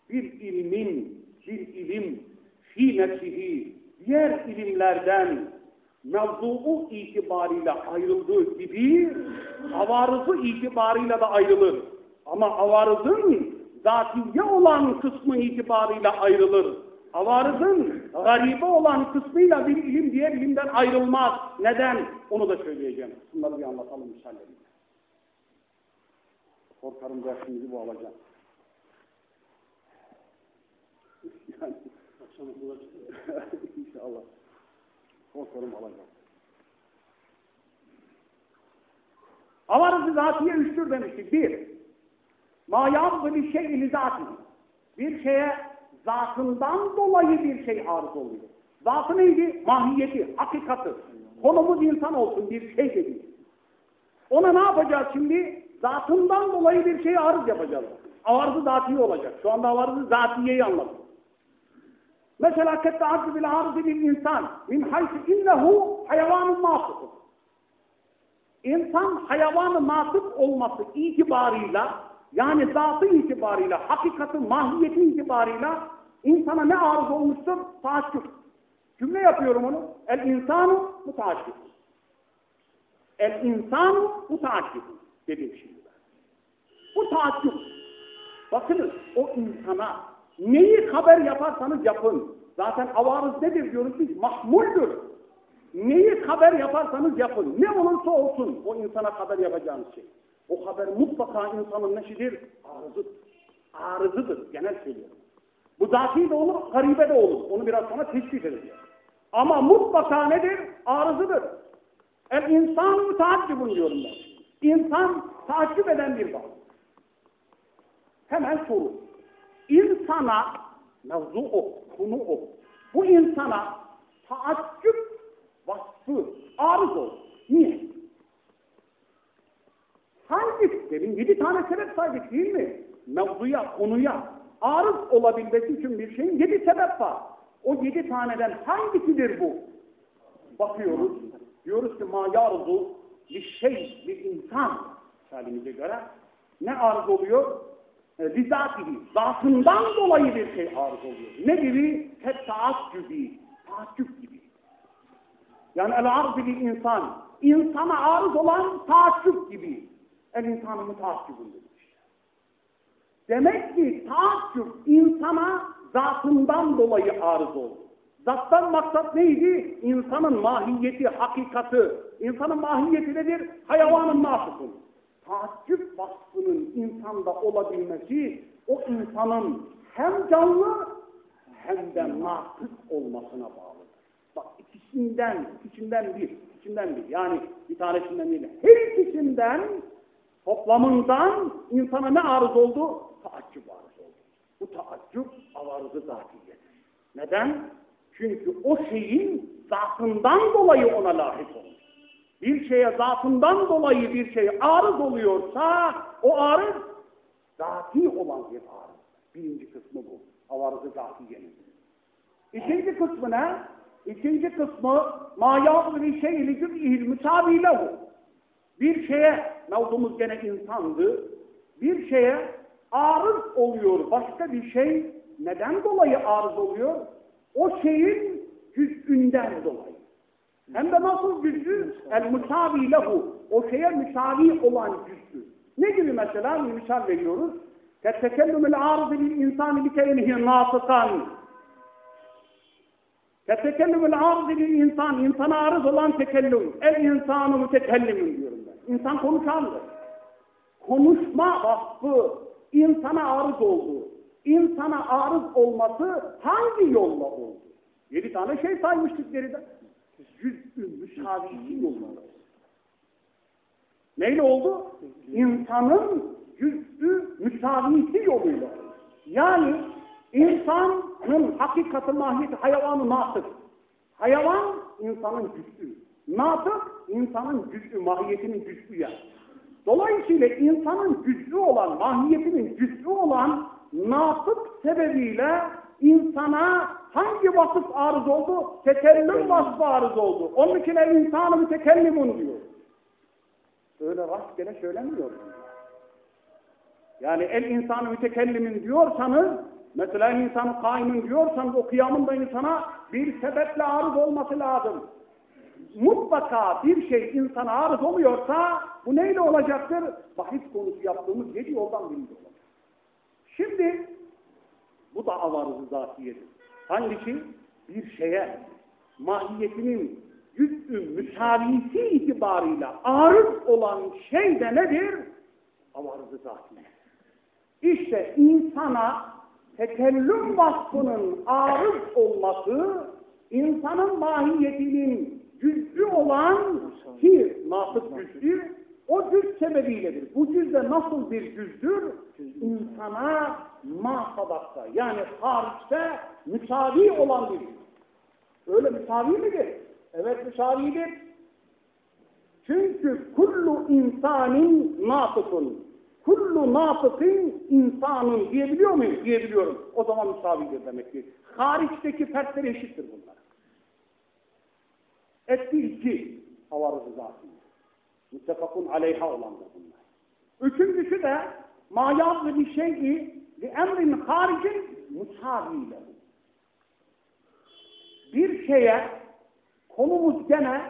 Bir ilmin, bir ilim, fi nefsihi, diğer ilimlerden mevzuu itibariyle ayrıldığı gibi avarızı itibariyle de ayrılır. Ama avarızın zatiye olan kısmı itibariyle ayrılır. Avarızın garibe olan kısmıyla bir ilim diğer ilimden ayrılmaz. Neden? Onu da söyleyeceğim. Bunları bir anlatalım misallerle. Korkarım dersimizi bu alacağım. yani akşam İnşallah. Korkarım alacağım. Avarızı zatiye üçtür demiştik. Bir, ma yaptı bir şey ili zati. Bir şeye zatından dolayı bir şey arz oluyor. Zatı neydi? Mahiyeti, hakikati. Konumuz insan olsun bir şey dedi. Ona ne yapacağız şimdi? Zatından dolayı bir şey arz yapacağız. Avarzı zatiye olacak. Şu anda avarzı zatiyeyi anladım. Mesela ketta'addi bil arzi bil insan min haysi innehu hayvanun matıkun. İnsan hayvanı matık olması itibarıyla yani zatı itibarıyla, hakikati, mahiyeti itibarıyla insana ne arız olmuştur? Taaccüp. Cümle yapıyorum onu. El insanu mutaaccüp. El insanu mutaaccüp dedim şimdi ben. Bu taaccüp. Bakınız o insana neyi haber yaparsanız yapın. Zaten avarız nedir diyoruz biz? Mahmuldür. Neyi haber yaparsanız yapın. Ne olursa olsun o insana haber yapacağınız şey. O haber mutlaka insanın neşidir? Arızıdır. Arızıdır. Genel söylüyorum. Bu zati de olur, garibe de olur. Onu biraz sonra tespit edeceğiz. Ama mutlaka nedir? Arızıdır. El insan müteaccibun diyorum ben. İnsan takip eden bir varlık. Hemen soru. İnsana, mevzu o, konu o. Bu insana taaccüp vasfı arız olur. Niye? Hangi? Demin yedi tane sebep saydık değil mi? Mevzuya, konuya arız olabilmesi için bir şeyin yedi sebep var. O yedi taneden hangisidir bu? Bakıyoruz. Diyoruz ki ma yarzu bir şey, bir insan halimize göre ne arz oluyor? E, Lizatihi, zatından dolayı bir şey arz oluyor. Ne gibi? Hep taaccübi, taaccüp gibi. Yani el arz bir insan, insana arz olan taaccüp gibi. El insanı mutaaccübün demiş. Demek ki taaccüp insana zatından dolayı arz oldu. Zattan maksat neydi? İnsanın mahiyeti, hakikati. İnsanın mahiyeti nedir? Hayvanın mahsusun. Taaccüp vasfının insanda olabilmesi o insanın hem canlı hem de natık olmasına bağlıdır. Bak ikisinden, ikisinden bir, ikisinden bir. Yani bir tanesinden değil. Her ikisinden toplamından insana ne arız oldu? Taaccüp arız oldu. Bu taaccüp avarızı zatiyedir. Neden? Çünkü o şeyin zatından dolayı ona lahit olur. Bir şeye zatından dolayı bir şey arız oluyorsa o arız zati olan bir arız. Birinci kısmı bu. Avarızı zatiyenin. İkinci kısmı ne? İkinci kısmı ma yâzı bir şey li cüz'ihil müsabilehu. Bir şeye, mevzumuz gene insandı, bir şeye arız oluyor başka bir şey. Neden dolayı arız oluyor? O şeyin cüz'ünden dolayı. Hem de nasıl cüzdü? El müsavi lehu. O şeye müsavi olan cüzdü. Ne gibi mesela? Bir misal veriyoruz. Kettekellümül arızı bil insani bi keynihi natıkan. Kettekellümül arızı bil insan. insana arız olan tekellüm. El insanı mütekellimin diyorum ben. İnsan konuşandır. Konuşma vasfı insana arız oldu. İnsana arız olması hangi yolla oldu? Yedi tane şey saymıştık geride. Cüz-ü müsavisi yolları. Neyle oldu? İnsanın cüz-ü müsavisi yoluyla. Yani insanın hakikati mahiyeti hayvanı natık. Hayvan insanın cüz-ü. Natık insanın cüz-ü mahiyetinin cüz-ü yani. Dolayısıyla insanın cüz'ü olan, mahiyetinin cüz'ü olan natık sebebiyle insana hangi vasıf arız oldu? Tekellüm vasfı arız oldu. Onun için el insanı mütekellimun diyor. Öyle rastgele söylemiyor. Yani el insanı mütekellimin diyorsanız, mesela el insanı kaimin diyorsanız o kıyamın da insana bir sebeple arız olması lazım. Mutlaka bir şey insana arız oluyorsa bu neyle olacaktır? Bahis konusu yaptığımız yedi yoldan birinde olacak. Şimdi bu da avarızı zatiyedir. Hangisi? Bir şeye mahiyetinin cüz'ü müsavisi itibarıyla arız olan şey de nedir? Avarızı zatiye. İşte insana tekellüm vasfının arız olması insanın mahiyetinin cüz'ü olan ki nasıl cüzdür? O cüz sebebiyledir. Bu cüz de nasıl bir cüzdür? İnsana masabakta yani hariçte müsavi olan bir. Öyle müsavi midir? Evet müsavidir. Çünkü kullu insanin natıkun. Kullu natıkın insanın diyebiliyor muyum? Diyebiliyorum. O zaman müsavidir demek ki. Hariçteki fertler eşittir bunlar. Etti iki havarızı zaten. Müttefakun aleyha olandır bunlar. Üçüncüsü de ma yazdı bir şeyi li emrin haricin musaviyle. Bir şeye konumuz gene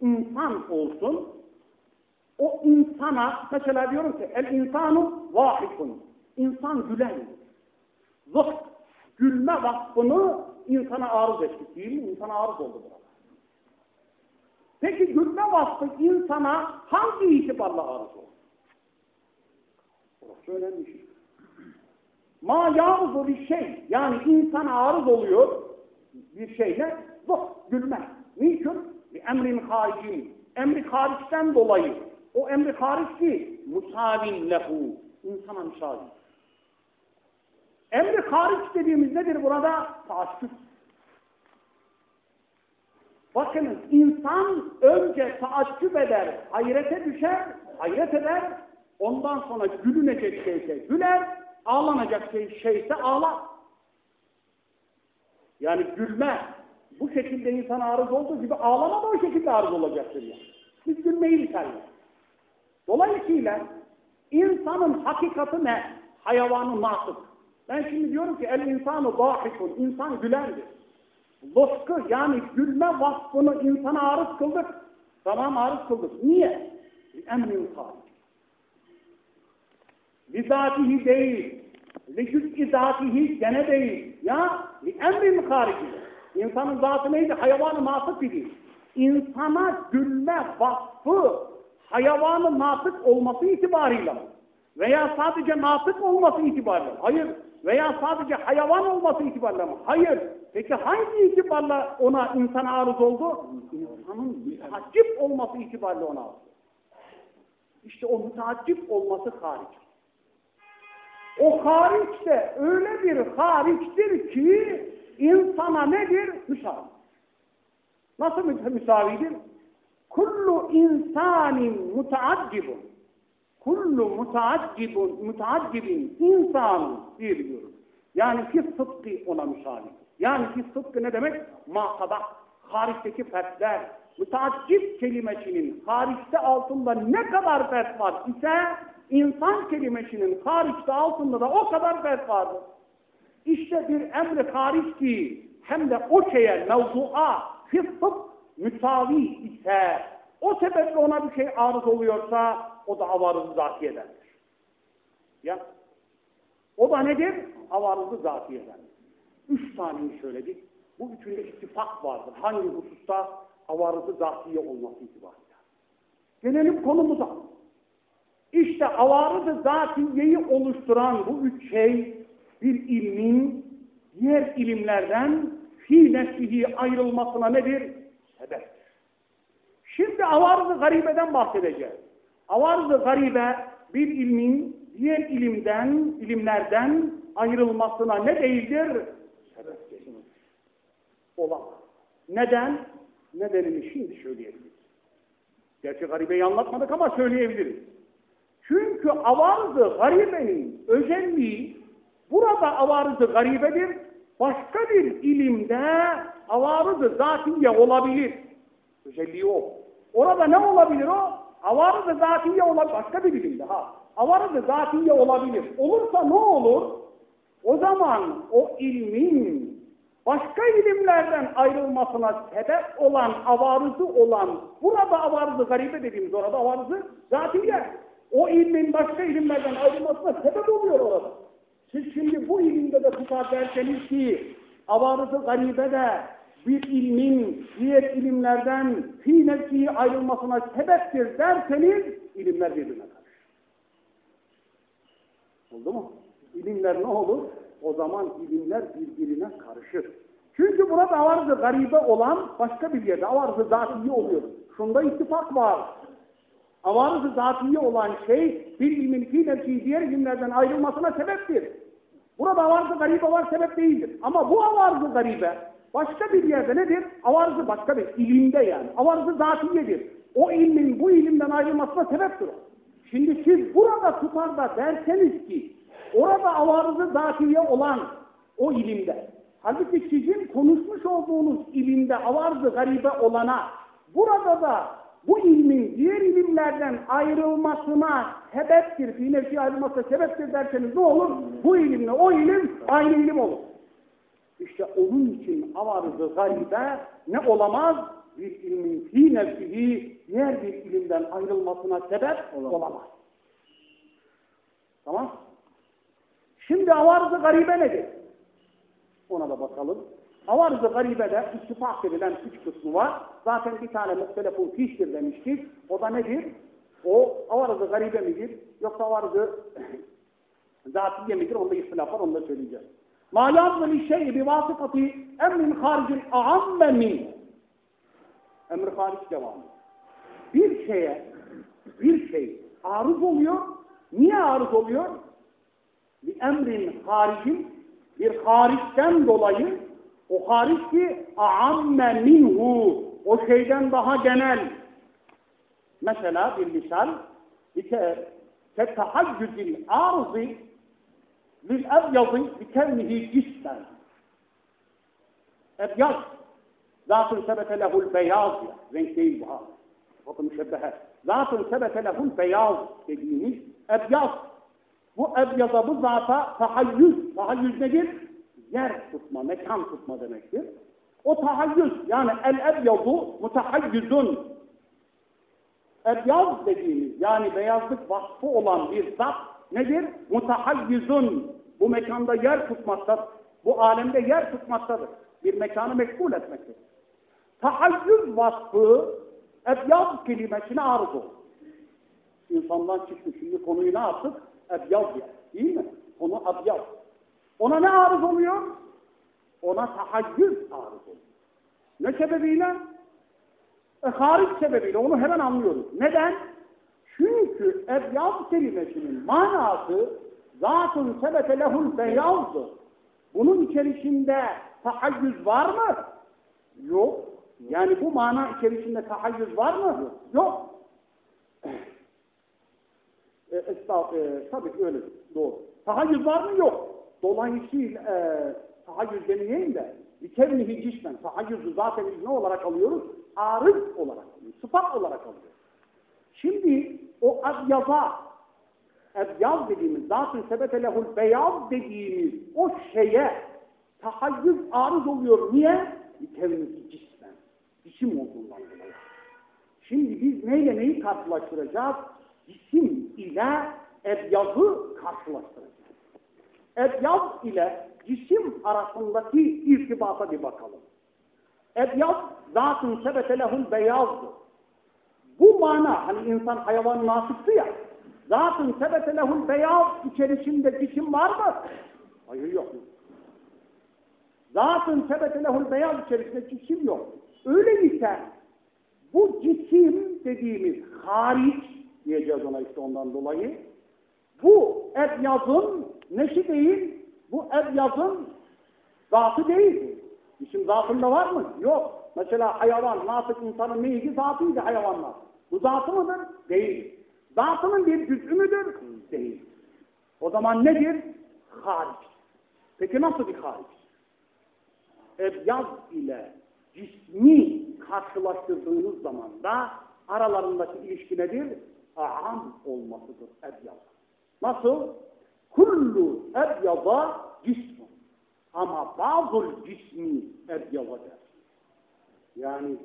insan olsun. O insana mesela diyorum ki el insanu vahikun. İnsan gülen. Zıht. Gülme vasfını insana arız ettik değil mi? İnsana arız oldu burada. Peki gülme vasfı insana hangi itibarla arız olur? Orası önemli şey. Ma yağız bir şey, yani insana arız oluyor bir şeyle, bu gülme. Niçin? Bir emrin haricin. Emri hariçten dolayı. O emri hariç ki musavin lehu. İnsana müsavi. Emri hariç dediğimiz nedir burada? Taassüp. Bakınız insan önce taaccüp eder, hayrete düşer, hayret eder, ondan sonra gülünecek şeyse güler, ağlanacak şey şeyse ağlar. Yani gülme bu şekilde insan arız olduğu gibi ağlama da o şekilde arız olacaktır yani. Biz gülmeyi biterler. Dolayısıyla insanın hakikati ne? Hayvanı nasıl? Ben şimdi diyorum ki el insanı dâhikun, insan gülendir. Loskı yani gülme vasfını insana arız kıldık. Tamam arız kıldık. Niye? Emrin hariç. Bizatihi değil. Likül izatihi gene değil. Ya emrin harici. İnsanın zatı neydi? Hayvanı natık idi. İnsana gülme vasfı hayvanı natık olması itibarıyla mı? Veya sadece natık olması itibarıyla mı? Hayır. Veya sadece hayvan olması itibarıyla mı? Hayır. Peki hangi itibarla ona insan arız oldu? İnsanın müteaccip olması itibariyle ona arız İşte o müteaccip olması hariç. O hariç de öyle bir hariçtir ki insana nedir? Müsavi. Nasıl müsavidir? Kullu insanin mutaaccibun. Kullu mutaaccibun, mutaaccibin insanın diyor. Yani fi sıdkı ona müsavi. Yani fi sıdkı ne demek? Makada, hariçteki fertler. Müteaccip kelimesinin hariçte altında ne kadar fert var ise insan kelimesinin hariçte altında da o kadar fert vardır. İşte bir emri hariç ki hem de o şeye mevzu'a, fıssık müsavi ise, o sebeple ona bir şey arız oluyorsa, o da avarızı zatiyedendir. Ya, o da nedir? Avarızı zatiyedendir. Üç taneyi söyledik. Bu üçünde ittifak vardır. Hangi hususta avarızı zatiye olması itibariyle. Gelelim konumuza. İşte avarızı zatiyeyi oluşturan bu üç şey bir ilmin diğer ilimlerden fi nefsihi ayrılmasına nedir? Sebeptir. Şimdi avarız-ı garibeden bahsedeceğiz. Avarız-ı garibe bir ilmin diğer ilimden, ilimlerden ayrılmasına ne değildir? Sebep değildir. Olamaz. Neden? Nedenini şimdi söyleyebiliriz. Gerçi garibeyi anlatmadık ama söyleyebiliriz. Çünkü avarız-ı garibenin özelliği burada avarız-ı garibedir. Başka bir ilimde avarız-ı zatiye olabilir. Özelliği o. Orada ne olabilir o? Avarız-ı zatiye olabilir. Başka bir ilimde ha. Avarız-ı zatiye olabilir. Olursa ne olur? O zaman o ilmin başka ilimlerden ayrılmasına sebep olan, avarızı olan, burada avarızı garibe dediğimiz orada avarızı zatiye. O ilmin başka ilimlerden ayrılmasına sebep oluyor orada. Siz şimdi bu ilimde de tutar derseniz ki avarızı garibe de bir ilmin diğer ilimlerden fi nefsihi ayrılmasına sebeptir derseniz ilimler birbirine karışır. Oldu mu? İlimler ne olur? O zaman ilimler birbirine karışır. Çünkü burada avarızı garibe olan başka bir yerde avarızı zatiye oluyor. Şunda ittifak var. Avarızı zatiye olan şey bir ilmin fi nefsihi diğer ilimlerden ayrılmasına sebeptir. Burada avarızı garibe var sebep değildir. Ama bu avarızı garibe başka bir yerde nedir? Avarızı başka bir ilimde yani. Avarızı zatiyedir. O ilmin bu ilimden ayrılmasına sebeptir o. Şimdi siz burada tutar da derseniz ki orada avarızı zatiye olan o ilimde halbuki sizin konuşmuş olduğunuz ilimde avarızı garibe olana burada da bu ilmin diğer ilimlerden ayrılmasına sebeptir, fi nefsi ayrılmasına sebeptir derseniz ne olur? Bu ilimle o ilim aynı ilim olur. İşte onun için avarızı garibe ne olamaz? Bir ilmin fi nefsihi diğer bir ilimden ayrılmasına sebep olamaz. olamaz. Tamam? Şimdi avarızı garibe nedir? Ona da bakalım. Avarız-ı garibede ittifak edilen üç kısmı var. Zaten bir tane muhtelefun fiştir demiştik. O da nedir? O avarız-ı garibe midir? Yoksa avarız-ı zatiye midir? Onda ihtilaf var, onu da söyleyeceğiz. Ma yazılı şeyi bi vasıfatı emrin haricin a'amme min. Emr hariç devamı. Bir şeye, bir şey arız oluyor. Niye arız oluyor? Bir emrin haricin, bir hariçten dolayı o hariç ki a'amme minhu o şeyden daha genel. Mesela bir misal kettahayyüzil arızı lil ebyazı bikevnihi cismen. Ebyaz zatın sebete lehul beyaz ya. Renk değil bu ha. Bakın müşebbehe. Zatın sebete lehul beyaz dediğimiz ebyaz. Bu ebyaza bu zata tahayyüz. Tahayyüz nedir? yer tutma, mekan tutma demektir. O tahayyüz yani el ebyazu mutahayyüzün ebyaz dediğimiz yani beyazlık vasfı olan bir zat nedir? Mutahayyüzün bu mekanda yer tutmaktadır. Bu alemde yer tutmaktadır. Bir mekanı meşgul etmektedir. Tahayyüz vasfı ebyaz kelimesine arz olur. İnsandan çıktı. Şimdi konuyu ne yaptık? Ebyaz ya. Değil mi? Konu ebyaz. Ona ne arız oluyor? Ona tahayyüz arız oluyor. Ne sebebiyle? E, hariç sebebiyle. Onu hemen anlıyoruz. Neden? Çünkü ebyaz kelimesinin manası zatun sebete lehul beyazdır. Bunun içerisinde tahayyüz var mı? Yok. Yani bu mana içerisinde tahayyüz var mı? Yok. E, e, tabii öyle doğru. Tahayyüz var mı? Yok. Dolayısıyla e, tahayyüz demeyeyim de bikevnihi cismen tahayyüzü zaten ne olarak alıyoruz? Arız olarak alıyoruz. Sıfat olarak alıyoruz. Şimdi o abyaza ebyaz dediğimiz zatın sebete lehul beyaz dediğimiz o şeye tahayyüz arız oluyor. Niye? Bikevnihi cismen. Cisim olduğunda Şimdi biz neyle neyi karşılaştıracağız? Cisim ile ebyazı karşılaştıracağız. Ebyaz ile cisim arasındaki irtibata bir bakalım. Ebyaz zatın sebete lehul beyazdır. Bu mana hani insan hayvan nasipti ya. Zatın sebete lehul beyaz içerisinde cisim var mı? Hayır yok. Zatın sebete lehul beyaz içerisinde cisim yok. Öyleyse bu cisim dediğimiz hariç diyeceğiz ona işte ondan dolayı. Bu ebyazın neşi değil, bu ebyazın zatı değil. Cisim zatında var mı? Yok. Mesela hayvan, nasıl insanın neydi? Zatıydı hayvanlar. Bu zatı mıdır? Değil. Zatının bir cüz'ü müdür? Değil. O zaman nedir? Hariç. Peki nasıl bir hariç? Ebyaz ile cismi karşılaştırdığınız zaman da aralarındaki ilişki nedir? Aham olmasıdır ebyaz. Nasıl? Kullu ebyaza cismun. Ama bazı cismi ebyaza der. Yani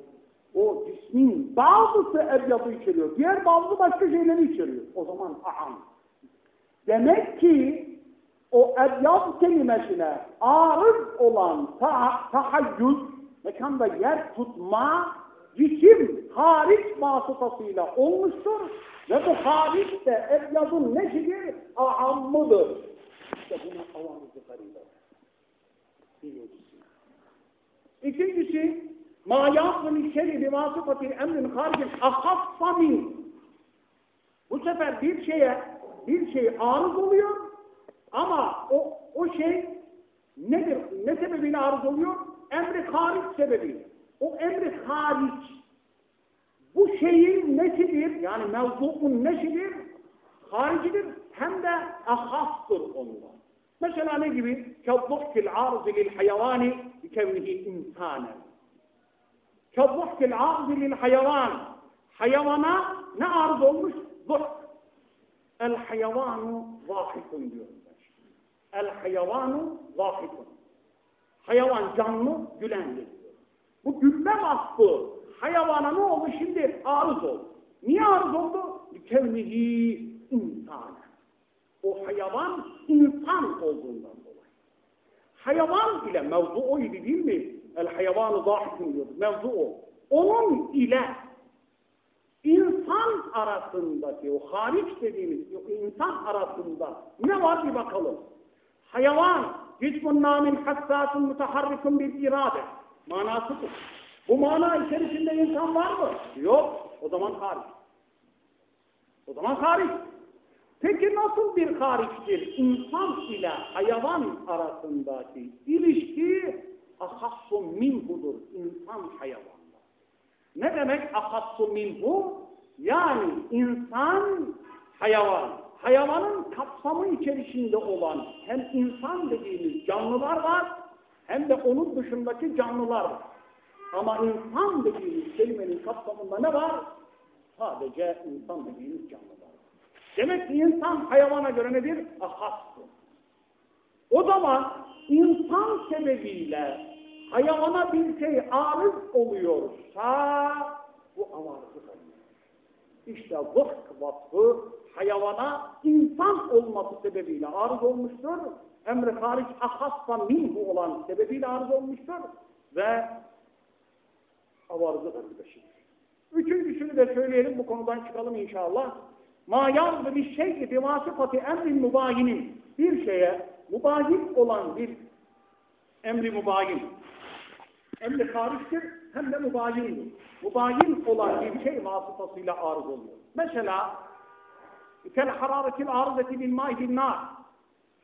o cismin bazısı ebyazı içeriyor. Diğer bazı başka şeyleri içeriyor. O zaman aham. Demek ki o ebyaz kelimesine arız olan ta tahayyüz, mekanda yer tutma, cisim hariç vasıtasıyla olmuştur ve bu hariç de ebyazın neşidir? Ahammıdır. İşte buna avanızı garibe. Birincisi. İkincisi, ma yâkın şeyi bi vasıfatil emrin haricin ahaffa min. Bu sefer bir şeye, bir şey arız oluyor ama o, o şey nedir? Ne sebebiyle arız oluyor? Emri hariç sebebi. O emri hariç. Bu şeyin nesidir? Yani mevzuun neşidir? Haricidir. Hem de ahastır onunla. Mesela ne gibi? Kevzuhkil arızı lil hayvani bikevnihi insanen. Arızı lil hayvan. Hayvana ne arız olmuş? Zuhk. El hayvanu zahikun diyor. El hayvanu zahikun. Hayvan canlı, gülendir. Bu gülme vasfı hayvana ne oldu şimdi? Arız oldu. Niye arız oldu? Kevnihi insan. O hayvan insan olduğundan dolayı. Hayvan ile mevzu o idi değil mi? El hayvanı zahikun diyor. Mevzu o. Onun ile insan arasındaki o hariç dediğimiz o insan arasında ne var bir bakalım. Hayvan cismun namin hassasın mutaharrikun bil irade. Manası bu. Bu mana içerisinde insan var mı? Yok. O zaman hariç. O zaman hariç. Peki nasıl bir hariçtir? İnsan ile hayvan arasındaki ilişki ahassu minhudur. İnsan hayvanda. Ne demek ahassu minhu? Yani insan hayvan. Hayvanın kapsamı içerisinde olan hem insan dediğimiz canlılar var hem de onun dışındaki canlılar var. Ama insan dediğimiz kelimenin kapsamında ne var? Sadece insan dediğimiz canlılar var. Demek ki insan hayvana göre nedir? Ahastır. O zaman insan sebebiyle hayvana bir şey arız oluyorsa bu avarızdır. İşte zıhk vasfı hayvana insan olması sebebiyle arız olmuştur. Emri hariç ahassa minhu olan sebebiyle arız olmuştur. Ve avarızı kardeşidir. Üçüncüsünü de söyleyelim bu konudan çıkalım inşallah. Ma yazdı bir şey bi vasıfatı emrin mübayinin bir şeye mübayin olan bir emri mübayin. Emri hariçtir hem de mübayindir. Mübayin olan bir şey vasıtasıyla arız oluyor. Mesela kel hararetil arızeti bil ma'i bil nar.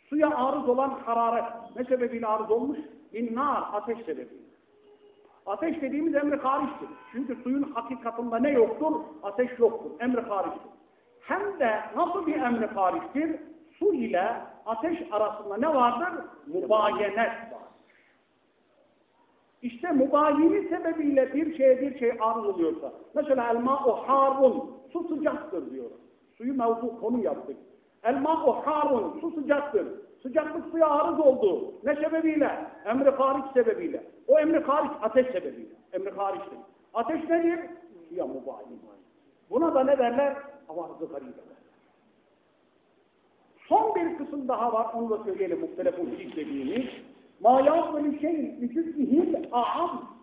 Suya arız olan hararet ne sebebiyle arız olmuş? Bin nar, ateş sebebiyle. Ateş dediğimiz emri hariçtir. Çünkü suyun hakikatında ne yoktur? Ateş yoktur. Emri hariçtir. Hem de nasıl bir emri hariçtir? Su ile ateş arasında ne vardır? Mübayenet var. İşte mübayini sebebiyle bir şeye bir şey arz oluyorsa, mesela elma o harun, su sıcaktır diyor. Suyu mevzu konu yaptık. Elma o harun, su sıcaktır. Sıcaklık suya arız oldu. Ne sebebiyle? Emri hariç sebebiyle. O emri hariç ateş sebebiyle. Emri hariçtir. Ateş nedir? Suya mübayin. Buna da ne derler? Havazı garibe. Son bir kısım daha var, onu da söyleyelim muhtelefun fiil dediğimiz. Ma yâzmeli şeyin, nüfüsihil a'am